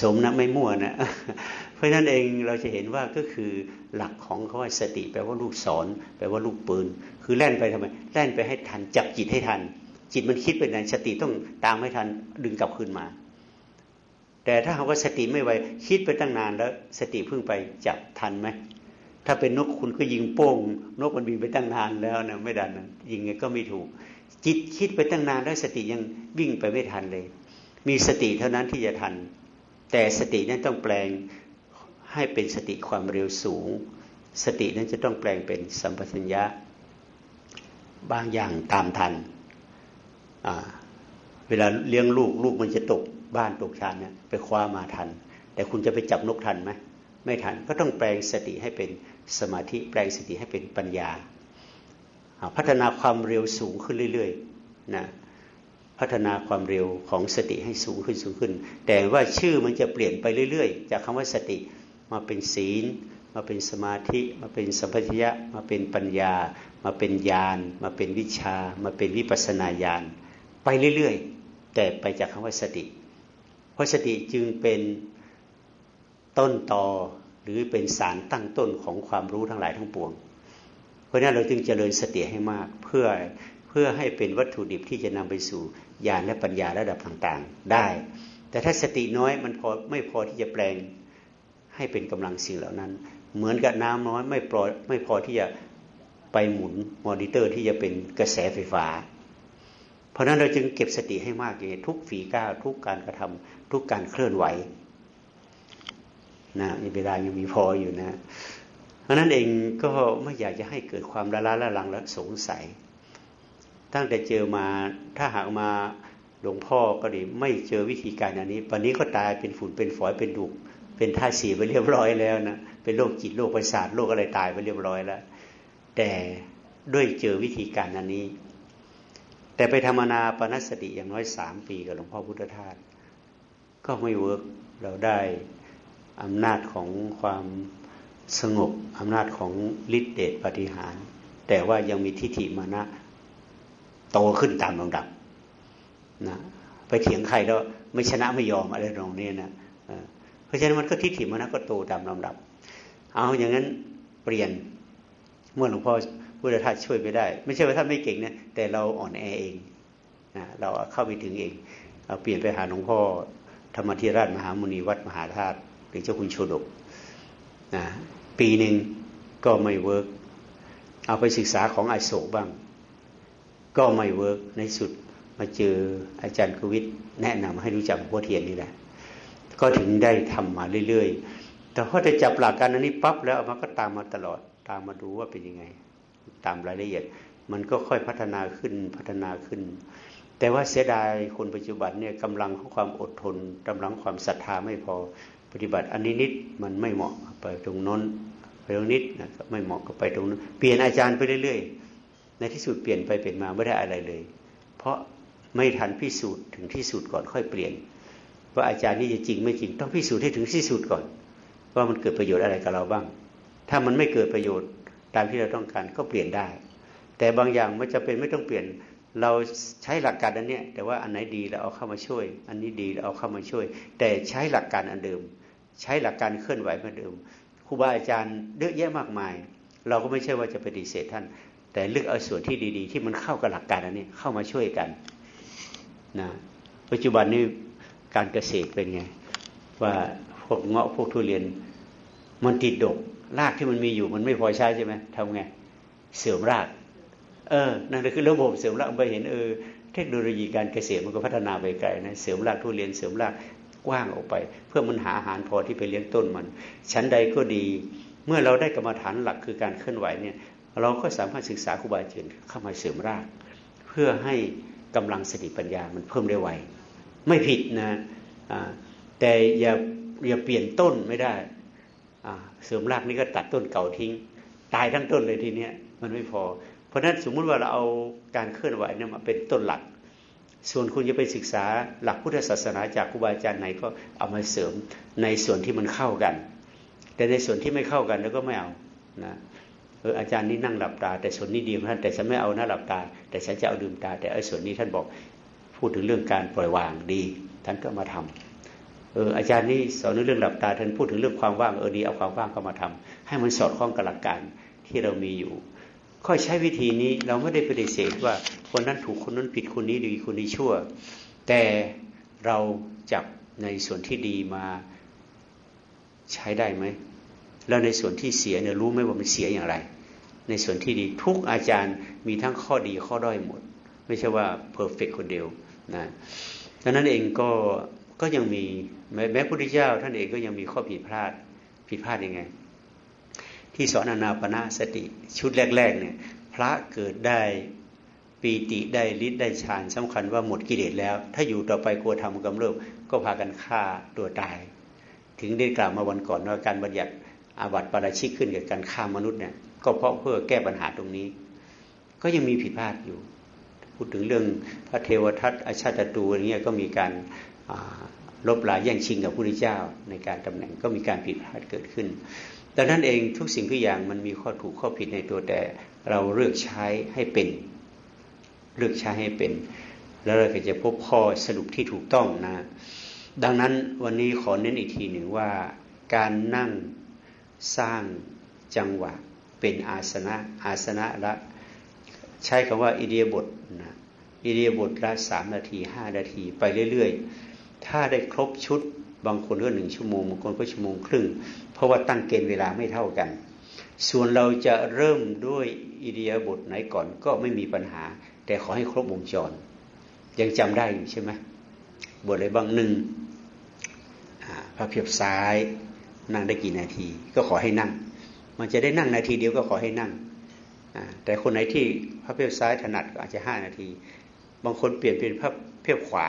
สมนะไม่มั่วนะ เพราะนั้นเองเราจะเห็นว่าก็คือหลักของเขาว่าสติแปลว่าลูกศรแปลว่าลูกปืน คือแล่นไปทำไมแล่นไปให้ทันจับจิตให้ทัน จิตมันคิดไปไหนสติต้องตามให้ทันดึงกลับคืนมา แต่ถ้าเขาว่าสติไม่ไวคิดไปตั้งนานแล้ว สติเพิ่งไปจับทันไหมถ้าเป็นนกคุณก็ยิงโป้ง นกมันบินไปตั้งนานแล้วนะไม่ดันนะยิงไงก็ไม่ถูก จิตคิดไปตั้งนานแล้วสติยังวิ่งไปไม่ทันเลย มีสติเท่านั้นที่จะทัน แต่สตินั้นต้องแปลง ให้เป็นสติความเร็วสูง สตินั้นจะต้องแปลงเป็นสัมปชัญญะบางอย่างตามทัน เวลาเลี้ยงลูกลูกมันจะตกบ้านตกชานเนี่ยไปคว้ามาทัน แต่คุณจะไปจับนกทันไหมไม่ทันก็ต้องแปลงสติให้เป็นสมาธิแปลงสติให้เป็นปัญญา พัฒนาความเร็วสูงขึ้นเรื่อยๆนะพัฒนาความเร็วของสติให้สูงขึ้นสูงขึ้น แต่ว่าชื่อมันจะเปลี่ยนไปเรื่อย ๆ จากคำว่าสติ มาเป็นศีล มาเป็นสมาธิ มาเป็นสัมปชัญญะมาเป็นปัญญา มาเป็นญาณ มาเป็นวิชา มาเป็นวิปัสนาญาณไปเรื่อยๆ แต่ไปจากคำว่าสติ เพราะสติจึงเป็นต้นตอหรือเป็นสารตั้งต้นของความรู้ทั้งหลายทั้งปวง เพราะนั้นเราจึงเจริญสติให้มากเพื่อเพื่อให้เป็นวัตถุดิบที่จะนำไปสู่ญาณและปัญญาระดับต่างๆ ได้ แต่ถ้าสติน้อยมันพอไม่พอที่จะแปลง ให้เป็นกำลังสิ่งเหล่านั้น เหมือนกับน้ำน้อยไม่พอไม่พอที่จะไปหมุนมอนิเตอร์ที่จะเป็นกระแสไฟฟ้า เพราะนั้นเราจึงเก็บสติให้มากอย่างทุกฝีก้าวทุกการกระทำทุกการเคลื่อนไหวนะเวลายังมีพออยู่นะ เพราะนั้นเองก็ไม่อยากจะให้เกิดความละล้าละลังและสงสัย ตั้งแต่เจอมาถ้าหากมาหลวงพ่อก็ดีไม่เจอวิธีการอันนี้วันนี้ก็ตายเป็นฝุ่นเป็นฝอยเป็นดูก เป็นธาตุสี่ไปเรียบร้อยแล้วนะเป็นโรคจิตโรคประสาทโรคอะไรตายไปเรียบร้อยแล้ว แต่ด้วยเจอวิธีการอันนี้ แต่ไปทำอานาปานสติอย่างน้อยสามปีกับหลวงพ่อพุทธทาสก็ไม่ work เราได้อำนาจของความสงบอำนาจของฤทธิเดชปาฏิหาริย์ แต่ว่ายังมีทิฏฐิมานะโตขึ้นตามลำดับนะไปเถียงใครแล้วไม่ชนะไม่ยอมอะไรตรงนี้นะ เพราะฉะนั้นมันก็ทิฏฐิมันก็โตตามลำดับ เอาอย่างนั้นเปลี่ยนเมื่อหลวงพ่อพุทธทาสช่วยไม่ได้ ไม่ใช่ว่าท่านไม่เก่งนะแต่เราอ่อนแอเองนะเราเข้าไปถึงเองเราเปลี่ยนไปหาหลวงพ่อธรรมธิราชมหามุนีวัดมหาธาตุหรือเจ้าคุณโชดกนะปีหนึ่งก็ไม่ work เอาไปศึกษาของอโศกบ้าง ก็ไม่ work ในสุดมาเจออาจารย์โกวิทแนะนำให้รู้จักหลวงพ่อเทียนนี่แหละ ก็ถึงได้ทำมาเรื่อยๆ แต่พอได้จับหลักการอันนี้ปั๊บแล้วมันก็ตามมาตลอด ตามมาดูว่าเป็นยังไง ตามรายละเอียด มันก็ค่อยพัฒนาขึ้นพัฒนาขึ้น แต่ว่าเสียดายคนปัจจุบันเนี่ยกำลังของความอดทนกำลังความศรัทธาไม่พอปฏิบัติอันนี้นิดมันไม่เหมาะไปตรงน้นไปตรงนิดนะไม่เหมาะก็ไปตรงนั้นเปลี่ยนอาจารย์ไปเรื่อยๆ ในที่สุดเปลี่ยนไปเปลี่ยนมาไม่ได้อะไรเลย เพราะไม่ทันพิสูจน์ถึงที่สุดก่อนค่อยเปลี่ยน ว่าอาจารย์นี่จะจริงไม่จริง ต้องพิสูจน์ให้ถึงที่สุดก่อน ว่ามันเกิดประโยชน์อะไรกับเราบ้าง ถ้ามันไม่เกิดประโยชน์ตามที่เราต้องการก็เปลี่ยนได้ แต่บางอย่างไม่จะเป็นไม่ต้องเปลี่ยนเราใช้หลักการอันนี้แต่ว่าอันไหนดีเราเอาเข้ามาช่วย อันนี้ดีเราเอาเข้ามาช่วย แต่ใช้หลักการอันเดิม ใช้หลักการเคลื่อนไหวเหมือนเดิมครูบาอาจารย์เยอะแยะมากมาย เราก็ไม่ใช่ว่าจะปฏิเสธท่าน แต่เลือกเอาส่วนที่ดี ๆ ที่มันเข้ากับหลักการอันนี้เข้ามาช่วยกันนะปัจจุบันนี้ การเกษตรเป็นไง ว่าพวกเงาะพวกทุเรียน มันติดดกรากที่มันมีอยู่มันไม่พอใช้ใช่ไหมทำไง เสริมราก เออ นั่นคือระบบเสริมรากไปเห็นเออเทคโนโลยีการเกษตรมันก็พัฒนาไปไกลนะเสริมรากทุเรียนเสริมรากกว้างออกไป เพื่อมันหาอาหารพอที่ไปเลี้ยงต้นมัน ชั้นใดก็ดี เมื่อเราได้กรรมฐานหลักคือการเคลื่อนไหวเนี่ยเราก็สามารถศึกษาครูบาอาจารย์เข้ามาเสริมราก เพื่อให้กำลังสติปัญญามันเพิ่มได้ไว ไม่ผิดนะแต่อย่าอย่าเปลี่ยนต้นไม่ได้เสริมรากนี่ก็ตัดต้นเก่าทิ้ง ตายทั้งต้นเลยทีเนี้ยมันไม่พอ เพราะนั้นสมมุติว่าเราเอาการเคลื่อนไหวเนี่ยมาเป็นต้นหลัก ส่วนคุณจะไปศึกษาหลักพุทธศาสนาจากครูบาอาจารย์ไหนก็เอามาเสริมในส่วนที่มันเข้ากัน แต่ในส่วนที่ไม่เข้ากันแล้วก็ไม่เอานะเอออาจารย์นี่นั่งหลับตา แต่ส่วนนี้ดีท่านแต่ฉันไม่เอาหน้าหลับตา แต่ฉันจะเอาดื่มตา แต่ไอ้ส่วนนี้ท่านบอก พูดถึงเรื่องการปล่อยวางดี ท่านก็มาทำเอออาจารย์นี่สอนเรื่องหลับตาท่านพูดถึงเรื่องความว่างเออดีเอาความว่างเข้ามาทำให้มันสอดคล้องกับหลักการที่เรามีอยู่ค่อยใช้วิธีนี้เราไม่ได้ปฏิเสธว่าคนนั้นถูกคนนั้นผิดคนนี้ดีคนนี้ชั่ว แต่เราจับในส่วนที่ดีมาใช้ได้ไหมแล้วในส่วนที่เสียเนี่ยรู้ไหมว่ามันเสียอย่างไร ในส่วนที่ดีทุกอาจารย์มีทั้งข้อดีข้อด้อยหมด ไม่ใช่ว่าเพอร์เฟกคนเดียว นะดังนั้นเองก็ก็ยังมีแม้พระพุทธเจ้า ท่านเองก็ยังมีข้อผิดพลาดผิดพลาดยังไง ที่สอนอนาปนาสติชุดแรก ๆ เนี่ย พระเกิดได้ปีติได้ฤทธิ์ได้ฌานสำคัญว่าหมดกิเลสแล้ว ถ้าอยู่ต่อไปกลัวทำกำเริบก็พากันฆ่าตัวตาย ถึงได้กล่าวมาวันก่อนว่าการบัญญัติอาบัติปาราชิกขึ้นกับการฆ่ามนุษย์เนี่ยก็เพราะเพื่อแก้ปัญหาตรงนี้ ก็ยังมีผิดพลาดอยู่ พูดถึงเรื่องพระเทวทัตอาชาตตูอะไรเงี้ยก็มีการลบลาแย่งชิงกับพระพุทธเจ้าในการตำแหน่งก็มีการผิดพลาดเกิดขึ้นดังนั้นเองทุกสิ่งทุกอย่างมันมีข้อถูกข้อผิดในตัวแต่เราเลือกใช้ให้เป็น เลือกใช้ให้เป็น แล้วเราก็จะพบข้อสรุปที่ถูกต้องนะ ดังนั้นวันนี้ขอเน้นอีกทีหนึ่งว่า การนั่งสร้างจังหวะเป็นอาสนะอาสนะละ ใช้คำว่าอิเดียบทนะอิเดียบทละสามนาทีห้านาที ไปเรื่อยๆ ถ้าได้ครบชุด บางคนก็หนึ่งชั่วโมงบางคนก็ชั่วโมงครึ่ง เพราะว่าตั้งเกณฑ์เวลาไม่เท่ากัน ส่วนเราจะเริ่มด้วยอิเดียบทไหนก่อนก็ไม่มีปัญหา แต่ขอให้ครบวงจร ยังจำได้อยู่ใช่ไหมบทอะไรบ้างหนึ่งพระเพียบซ้ายนั่งได้กี่นาที ก็ขอให้นั่ง มันจะได้นั่งนาทีเดียวก็ขอให้นั่ง แต่คนไหนที่พระเพียบซ้ายถนัดก็อาจจะห้านาที บางคนเปลี่ยนเป็นพระเพียบขวา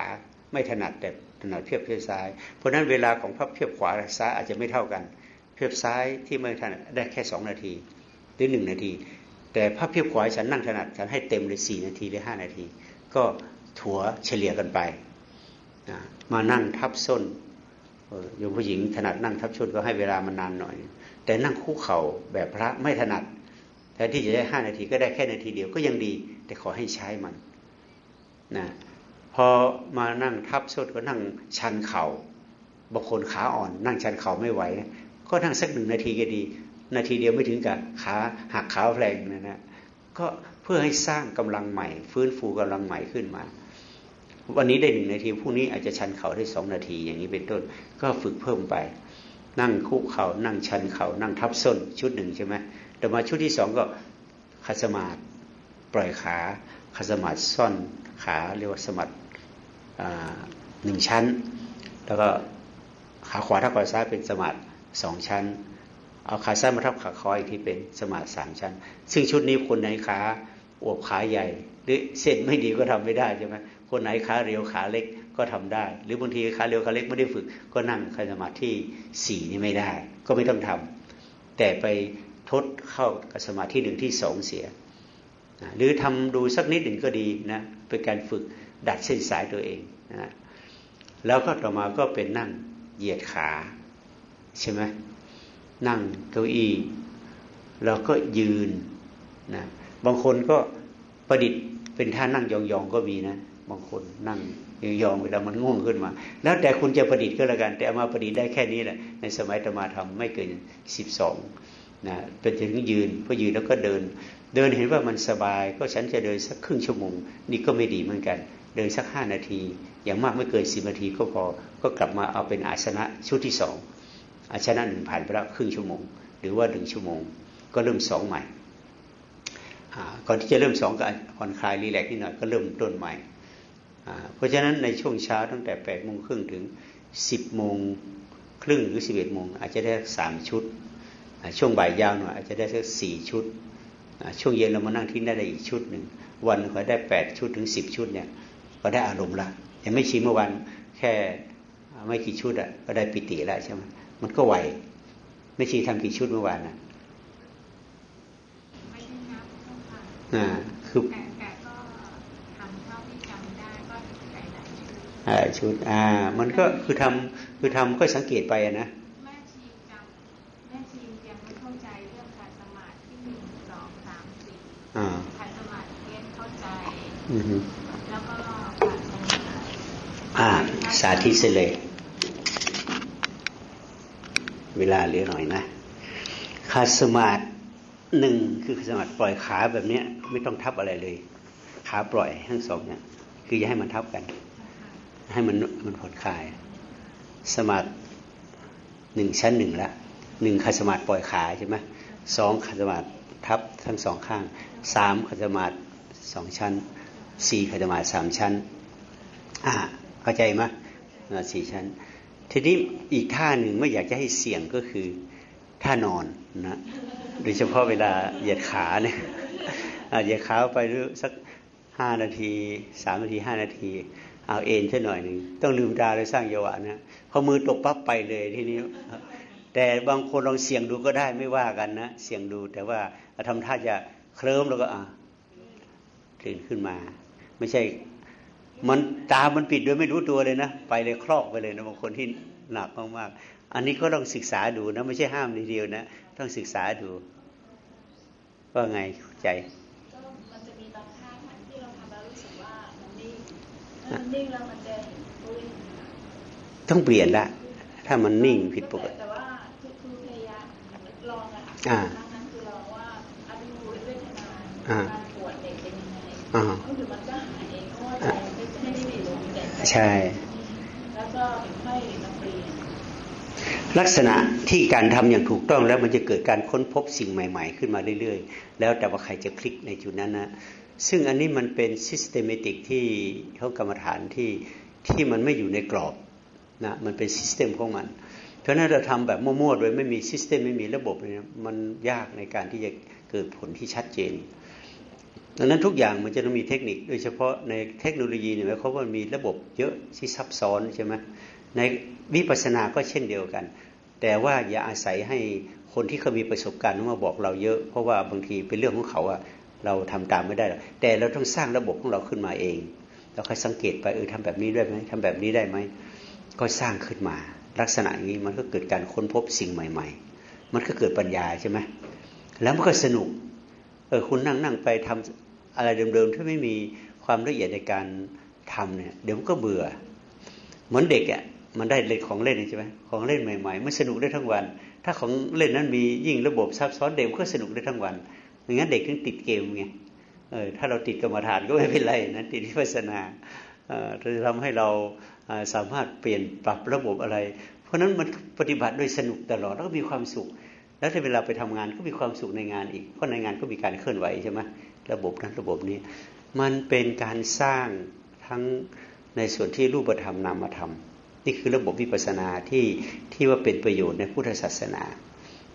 ไม่ถนัดแต่ถนัดเพียบเพียบซ้าย เพราะนั้นเวลาของพระเพียบขวาและซ้ายอาจจะไม่เท่ากัน เพียบซ้ายที่ไม่ถนัดได้แค่สองนาทีหรือหนึ่งนาที แต่พระเพียบขวาฉันนั่งถนัดฉันให้เต็มเลยสี่นาทีหรือห้านาที ก็ถัวเฉลี่ยกันไปมานั่งทับส้นโยมผู้หญิงถนัดนั่งทับชนก็ให้เวลามันนานหน่อย แต่นั่งคู่เข่าแบบพระไม่ถนัด แทนที่จะได้ห้านาทีก็ได้แค่นาทีเดียวก็ยังดี แต่ขอให้ใช้มันนะพอมานั่งทับชนก็นั่งชันเขา่าบางคนขาอ่อน นั่งชันเข่าไม่ไหว ก็นั่งสักหนึ่งนาทีก็ดี นาทีเดียวไม่ถึงกับขาหักขาแผลงนะนะก็เพื่อให้สร้างกำลังใหม่ ฟื้นฟูกำลังใหม่ขึ้นมา วันนี้ได้หนึ่งนาทีพรุ่งนี้อาจจะชันเข่าได้สองนาทีอย่างนี้เป็นต้น ก็ฝึกเพิ่มไป นั่งคุกเขา่านั่งชันเขา่านั่งทับส้นชุดหนึ่งใช่ไหม แต่มาชุดที่สองก็คัสมาดปล่อยขาคัสมาดซ่อนขาเรียกว่าสมัดหนึ่งชั้น แล้วก็ขาขวาทับขาซ้ายเป็นสมาธิสองชั้น เอาขาซ้ายมาทับขาขวาอีกทีเป็นสมาธิสามชั้น ซึ่งชุดนี้คนไหนขาอวบขาใหญ่ หรือเส้นไม่ดีก็ทำไม่ได้ใช่ไหมคนไหนขาเรียวขาเล็กก็ทำได้ หรือบางทีขาเรียวขาเล็กไม่ได้ฝึก ก็นั่งคสมาธิสี่นี่ไม่ได้ ก็ไม่ต้องทำแต่ไป ทดเข้ากับสมาธิหนึ่งที่สองเสีย หรือทำดูสักนิดหนึ่งก็ดีนะเป็นการฝึกดัดเส้นสายตัวเองนะแล้วก็ต่อมาก็เป็นนั่งเหยียดขาใช่ไหมนั่งเก้าอี้เราก็ยืนนะบางคนก็ประดิษฐ์เป็นท่านั่งยองๆก็มีนะบางคนนั่งยองๆเวลามันง่วงขึ้นมา แล้วแต่คุณจะประดิษฐ์ก็แล้วกัน แต่เอามาประดิษฐ์ได้แค่นี้แหละในสมัยตมาทำไม่เกินสิบสอง นะเป็นถึงยืนพอยืนแล้วก็เดิน เดินเห็นว่ามันสบาย ก็ฉันจะเดินสักครึ่งชั่วโมงนี่ก็ไม่ดีเหมือนกัน เดินสักห้านาที อย่างมากไม่เกินสิบนาทีก็พอก็กลับมาเอาเป็นอาสนะชุดที่สองอาสนะหนึ่งผ่านไปแล้วครึ่งชั่วโมง หรือว่าหนึ่งชั่วโมง ก็เริ่มสองใหม่ก่อนที่จะเริ่มสองก็ผ่อนคลายรีแลกนิดหน่อยก็เริ่มต้นใหม่เพราะฉะนั้นในช่วงเช้าตั้งแต่แปดโมงครึ่งถึงสิบโมงครึ่งหรือสิบเอ็ดโมงอาจจะได้สามชุด ช่วงบ่ายยาวหน่อยอาจจะได้สักสี่ชุด ช่วงเย็นเรามานั่งที่ได้อีกชุดหนึ่งวันก็ได้แปดชุดถึงสิบชุดเนี่ยก็ได้อารมณ์ละยังไม่ชี้เมื่อวันแค่ไม่กี่ชุดอะก็ได้ปิติแล้วใช่ไหมมันก็ไหว ไม่ชี้ทำกี่ชุดเมื่อวานนะอ่าคืออ่าชุดอ่ามันก็คือทำคือทำก็สังเกตไปนะแม่ชีจำแม่ชียังไม่เข้าใจเรื่องขัดสมาธิที่หนึ่งสองสามสี่ขัดสมาธิเรียนเข้าใจแล้วก็ขัดสมาธิ อ่า สาธิตเลย เวลาเหลือหน่อยนะขัดสมาธิหนึ่งคือสมาธิปล่อยขาแบบนี้ไม่ต้องทับอะไรเลย ขาปล่อยทั้งสองเนี่ยคืออย่าให้มันทับกัน ให้มันมันผ่อนคลาย สมาธิหนึ่งชั้นหนึ่งละหนึ่งขัดสมาธิปล่อยขาใช่ไหมสองขัดสมาธิทับทั้งสองข้างสามขัดสมาธิสองชั้น สี่ขัดสมาธิสามชั้น อ่า เข้าใจไหมสี่ชั้น ทีนี้อีกท่าหนึ่งไม่อยากจะให้เสี่ยงก็คือท่านอนนะโดยเฉพาะเวลาเหยียดขาเนี่ยเหยียดขาไปสักห้านาทีสามนาทีห้านาที เอาเอ็นช่หน่อยหนึ่งต้องลืมตาเลยสร้างเยาวะนะพอมือตกปั๊บไปเลยทีนี้ แต่บางคนลองเสี่ยงดูก็ได้ไม่ว่ากันนะเสี่ยงดูแต่ว่าทำท่าจะเคลิ้มแล้วก็อะตื่นขึ้นมา ไม่ใช่ มันตามันปิดโดยไม่รู้ตัวเลยนะ ไปเลยคลอกไปเลยนะบางคนที่หนักมากๆ อันนี้ก็ต้องศึกษาดูนะ ไม่ใช่ห้ามทีเดียวนะ ต้องศึกษาดู ว่าไงใจนิ่งแล้วมันจะต้องเปลี่ยนละถ้ามันนิ่งผิดปกติแต่ว่าคือพยายามลองอะค่ะนั้นคือลองว่าอารมณ์เวทนา อมันก็หายเองเพราะว่าใจไม่ได้ไปลงแต่ใช่ แล้วก็ค่อยมาเปลี่ยนลักษณะที่การทำอย่างถูกต้องแล้วมันจะเกิดการค้นพบสิ่งใหม่ ๆ ขึ้นมาเรื่อยๆ แล้วแต่ว่าใครจะคลิกในจุดนั้นนะซึ่งอันนี้มันเป็นซิสเตมติกที่เขากรรมฐานที่ที่มันไม่อยู่ในกรอบนะมันเป็น system ของมันเพราะนั้นเราทำแบบมั่วๆโดยไม่มี system ไม่มีระบบเนี่ยมันยากในการที่จะเกิดผลที่ชัดเจน ดังนั้นทุกอย่างมันจะต้องมีเทคนิค โดยเฉพาะในเทคโนโลยีเนี่ยเขาว่ามีระบบเยอะที่ซับซ้อนใช่ไหมในวิปัสสนาก็เช่นเดียวกัน แต่ว่าอย่าอาศัยให้คนที่เขามีประสบการณ์มาบอกเราเยอะ เพราะว่าบางทีเป็นเรื่องของเขาอะเราทำตามไม่ได้หรอกแต่เราต้องสร้างระบบของเราขึ้นมาเอง เราค่อยสังเกตไปเออทำแบบนี้ได้ไหมทำแบบนี้ได้ไหมก็สร้างขึ้นมา ลักษณะนี้มันก็เกิดการค้นพบสิ่งใหม่ ๆ มันก็เกิดปัญญาใช่ไหมแล้วมันก็สนุกเออคุณนั่งนั่งไปทำ อะไรเดิมๆที่ไม่มีความละเอียดในการทำเนี่ย เดี๋ยวมันก็เบื่อ เหมือนเด็กอะมันได้เล่นของเล่นใช่ไหมของเล่นใหม่ๆมันสนุกได้ทั้งวัน ถ้าของเล่นนั้นมียิ่งระบบซับซ้อนเด็กก็สนุกได้ทั้งวันอย่างนั้นเด็กถึงติดเกมไงเออถ้าเราติดกรรมฐานก็ไม่เป็นไรนะติดวิปัสนาเออจะทำให้เราสามารถเปลี่ยนปรับระบบอะไร เพราะนั้นมันปฏิบัติโดยสนุกตลอดแล้วก็มีความสุข แล้วถ้าเวลาไปทำงานก็มีความสุขในงานอีกเพราะในงานก็มีการเคลื่อนไหวใช่ไหม ระบบนั้นระบบนี้ มันเป็นการสร้างทั้งในส่วนที่รูปธรรมนามธรรม นี่คือระบบวิปัสนาที่ที่ว่าเป็นประโยชน์ในพุทธศาสนา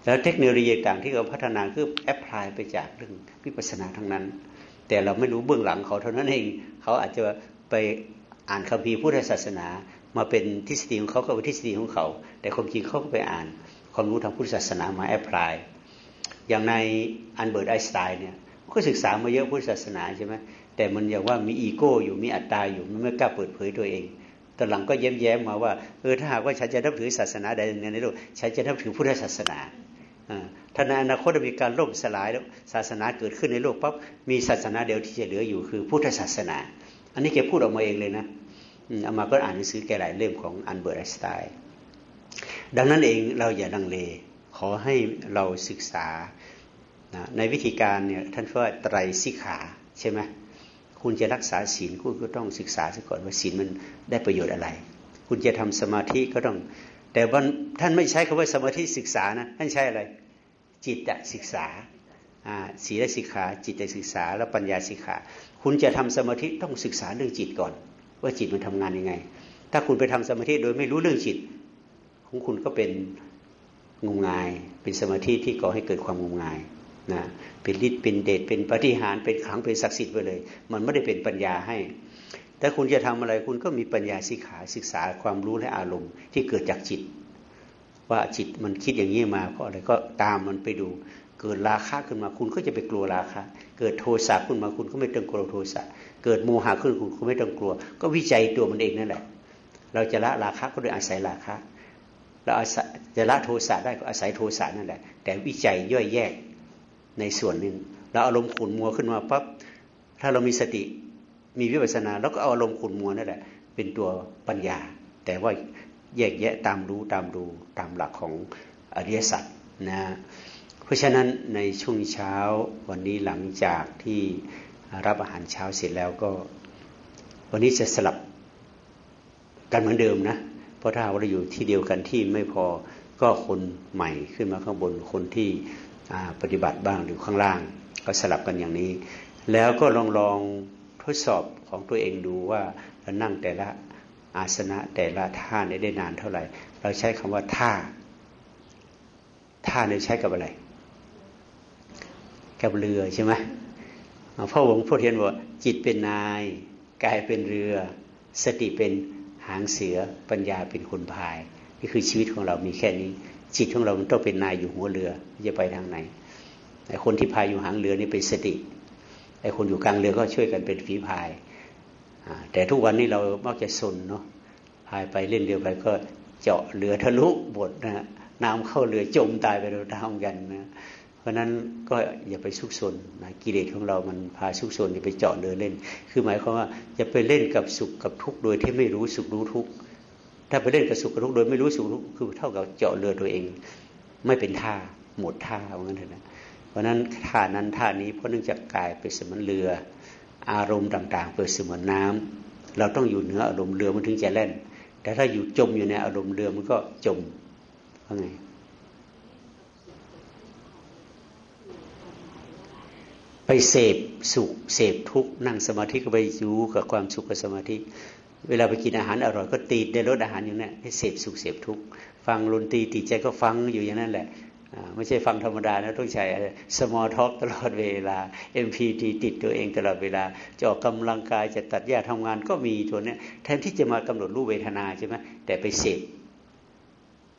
แล้วเทคโนโลยีต่างที่เขาพัฒนาคือ apply ไปจากเรื่องวิปัสสนาทั้งนั้น แต่เราไม่รู้เบื้องหลังเขาเท่านั้นเองเขาอาจจะไปอ่านคัมภีร์พุทธศาสนา มาเป็นทฤษฎีของเขาก็เป็นทฤษฎีของเขา แต่ความจริงเขาก็ไปอ่านความรู้ทางพุทธศาสนามา apply อย่างในอัลเบิร์ตไอน์สไตน์เนี่ย ก็ศึกษามาเยอะพุทธศาสนาใช่ไหมแต่มันอย่างว่ามีอีโก้อยู่มีอัตตาอยู่มันไม่กล้าเปิดเผยตัวเองตอนหลังก็แย้มแย้มมาว่าเออถ้าหากว่าฉันจะนับถือศาสนาใดในโลกฉันจะนับถือพุทธศาสนาถ้าในอนาคตมีการล่มสลายแล้วศาสนาเกิดขึ้นในโลกปั๊บมีศาสนาเดียวที่จะเหลืออยู่คือพุทธศาสนา อันนี้แกพูดออกมาเองเลยนะเอามาก็อ่านหนังสือแกหลายเล่มของอันเบอร์ไอสไตน์ดังนั้นเองเราอย่าลังเลขอให้เราศึกษา ในวิธีการเนี่ยท่านว่าไตรสิกขาใช่ไหมคุณจะรักษาศีลคุณก็ต้องศึกษาซะก่อนว่าศีลมันได้ประโยชน์อะไร คุณจะทำสมาธิก็ต้อง แต่ว่าท่านไม่ใช้คำว่าสมาธิศึกษานะท่านใช้อะไร จิตศึกษาศีลสิกขาจิตศึกษา และปัญญาสิกขา คุณจะทำสมาธิต้องศึกษาเรื่องจิตก่อน ว่าจิตมันทำงานยังไง ถ้าคุณไปทำสมาธิโดยไม่รู้เรื่องจิต ของคุณก็เป็นงมงาย เป็นสมาธิที่ก่อให้เกิดความงมงาย นะเป็นฤทธิ์เป็นเดชเป็นปฏิหารเป็นขังเป็นศักดิ์สิทธิ์ไปเลย มันไม่ได้เป็นปัญญาให้ถ้าคุณจะทำอะไรคุณก็มีปัญญาสิกขาศึกษาความรู้และอารมณ์ที่เกิดจากจิต ว่าจิตมันคิดอย่างนี้มาเพราะอะไรก็ตามมันไปดู เกิดราคะขึ้นมาคุณก็จะไปกลัวราคะ เกิดโทสะขึ้นมาคุณก็ไม่ต้องกลัวโทสะเกิดโมหะขึ้นคุณก็ไม่ต้องกลัว ก็วิจัยตัวมันเองนั่นแหละ เราจะละราคะก็โดยอาศัยราคะเราจะละโทสะได้ก็อาศัยโทสะนั่นแหละ แต่วิจัยย่อยแยก ในส่วนหนึ่งเราอารมณ์ขุนมัวขึ้นมาปั๊บถ้าเรามีสติมีวิปัสนาแล้วก็เอาอารมณ์ขุนมัวนั่นแหละเป็นตัวปัญญา แต่ว่าแยกแยะตามรู้ตามดูตามหลักของอริยสัจนะเพราะฉะนั้นในช่วงเช้าวันนี้หลังจากที่รับอาหารเช้าเสร็จแล้วก็ วันนี้จะสลับกันเหมือนเดิมนะ เพราะถ้าเราอยู่ที่เดียวกันที่ไม่พอก็คนใหม่ขึ้นมาข้างบนคนที่ ปฏิบัติบ้างหรือข้างล่าง ก็สลับกันอย่างนี้ แล้วก็ลองลองทดสอบของตัวเองดูว่าเรานั่งแต่ละอาสนะแต่ละท่าได้นานเท่าไหร่ เราใช้คำว่าท่า ท่าเนี่ยใช้กับอะไร กับเรือใช่ไหมพ่อหลวงพ่อเทียนบอกจิตเป็นนายกายเป็นเรือ สติเป็นหางเสือปัญญาเป็นคนพาย นี่คือชีวิตของเรามีแค่นี้ จิตของเรามันต้องเป็นนายอยู่หัวเรือจะไปทางไหนไอ้คนที่พายอยู่หางเรือนี่เป็นสติไอ้คนอยู่กลางเรือก็ช่วยกันเป็นฝีพายแต่ทุกวันนี้เรามักจะสนเนาะพายไปเล่นเรือไปก็เจาะเรือทะลุบดนะน้ำเข้าเรือจมตายไปเราทำกันนะเพราะนั้นก็อย่าไปซุกซนนะกิเลสของเรามันพาซุกซนอย่าไปเจาะเรือเล่น คือหมายความว่าอย่าไปเล่นกับสุขกับทุกข์โดยที่ไม่รู้สุขรู้ทุกข์ ถ้าไปเล่นกับสุขกับทุกข์โดยไม่รู้สุขทุกข์คือเท่ากับเจาะเรือตัวเอง ไม่เป็นท่าหมดท่าเอางั้นเถอะนะเพราะนั้นท่านั้นท่านี้เพราะเนื่องจากกายเป็นเสมือนเรือ อารมณ์ต่าง ๆ เปิดเสมือนน้ำเราต้องอยู่เหนืออารมณ์เรือมันถึงจะเล่น แต่ถ้าอยู่จมอยู่ในอารมณ์เรือมันก็จมว่าไงไปเสพสุขเสพทุกข์นั่งสมาธิก็ไปอยู่กับความสุขกับสมาธิ เวลาไปกินอาหารอร่อยก็ตีในรสอาหารอย่างนี้ให้เสพสุขเสพทุกข์ฟังดนตรีติดใจก็ฟังอยู่อย่างนั้นแหละไม่ใช่ฟังธรรมดานะต้องใช้สมอลท็อกตลอดเวลา MPT ติดตัวเองตลอดเวลาจะออกกำลังกายจะตัดหญ้าทำงานก็มีตัวนี้แทนที่จะมากำหนดรูปเวทนาใช่ไหมแต่ไปเสพ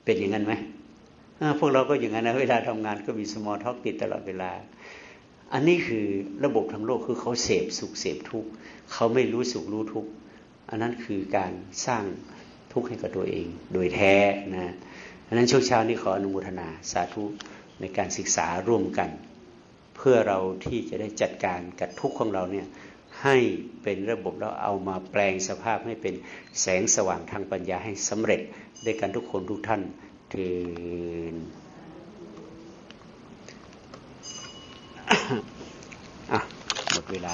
เป็นอย่างนั้นไหมพวกเราก็อย่างนั้นนะเวลาทำงานก็มีสมอลท็อกติดตลอดเวลา อันนี้คือระบบทั้งโลกคือเขาเสพสุขเสพทุกข์เขาไม่รู้สุขรู้ทุกข์ อันนั้นคือการสร้างทุกข์ให้กับตัวเอง โดยแท้นะอันนั้นช่วงเช้านี้ขออนุโมทนาสาธุในการศึกษาร่วมกัน เพื่อเราที่จะได้จัดการกับทุกข์ของเราเนี่ยให้เป็นระบบแล้วเอามาแปลงสภาพให้เป็นแสงสว่างทางปัญญาให้สำเร็จด้วยกันทุกคนทุกท่านถืออะหมดเวลา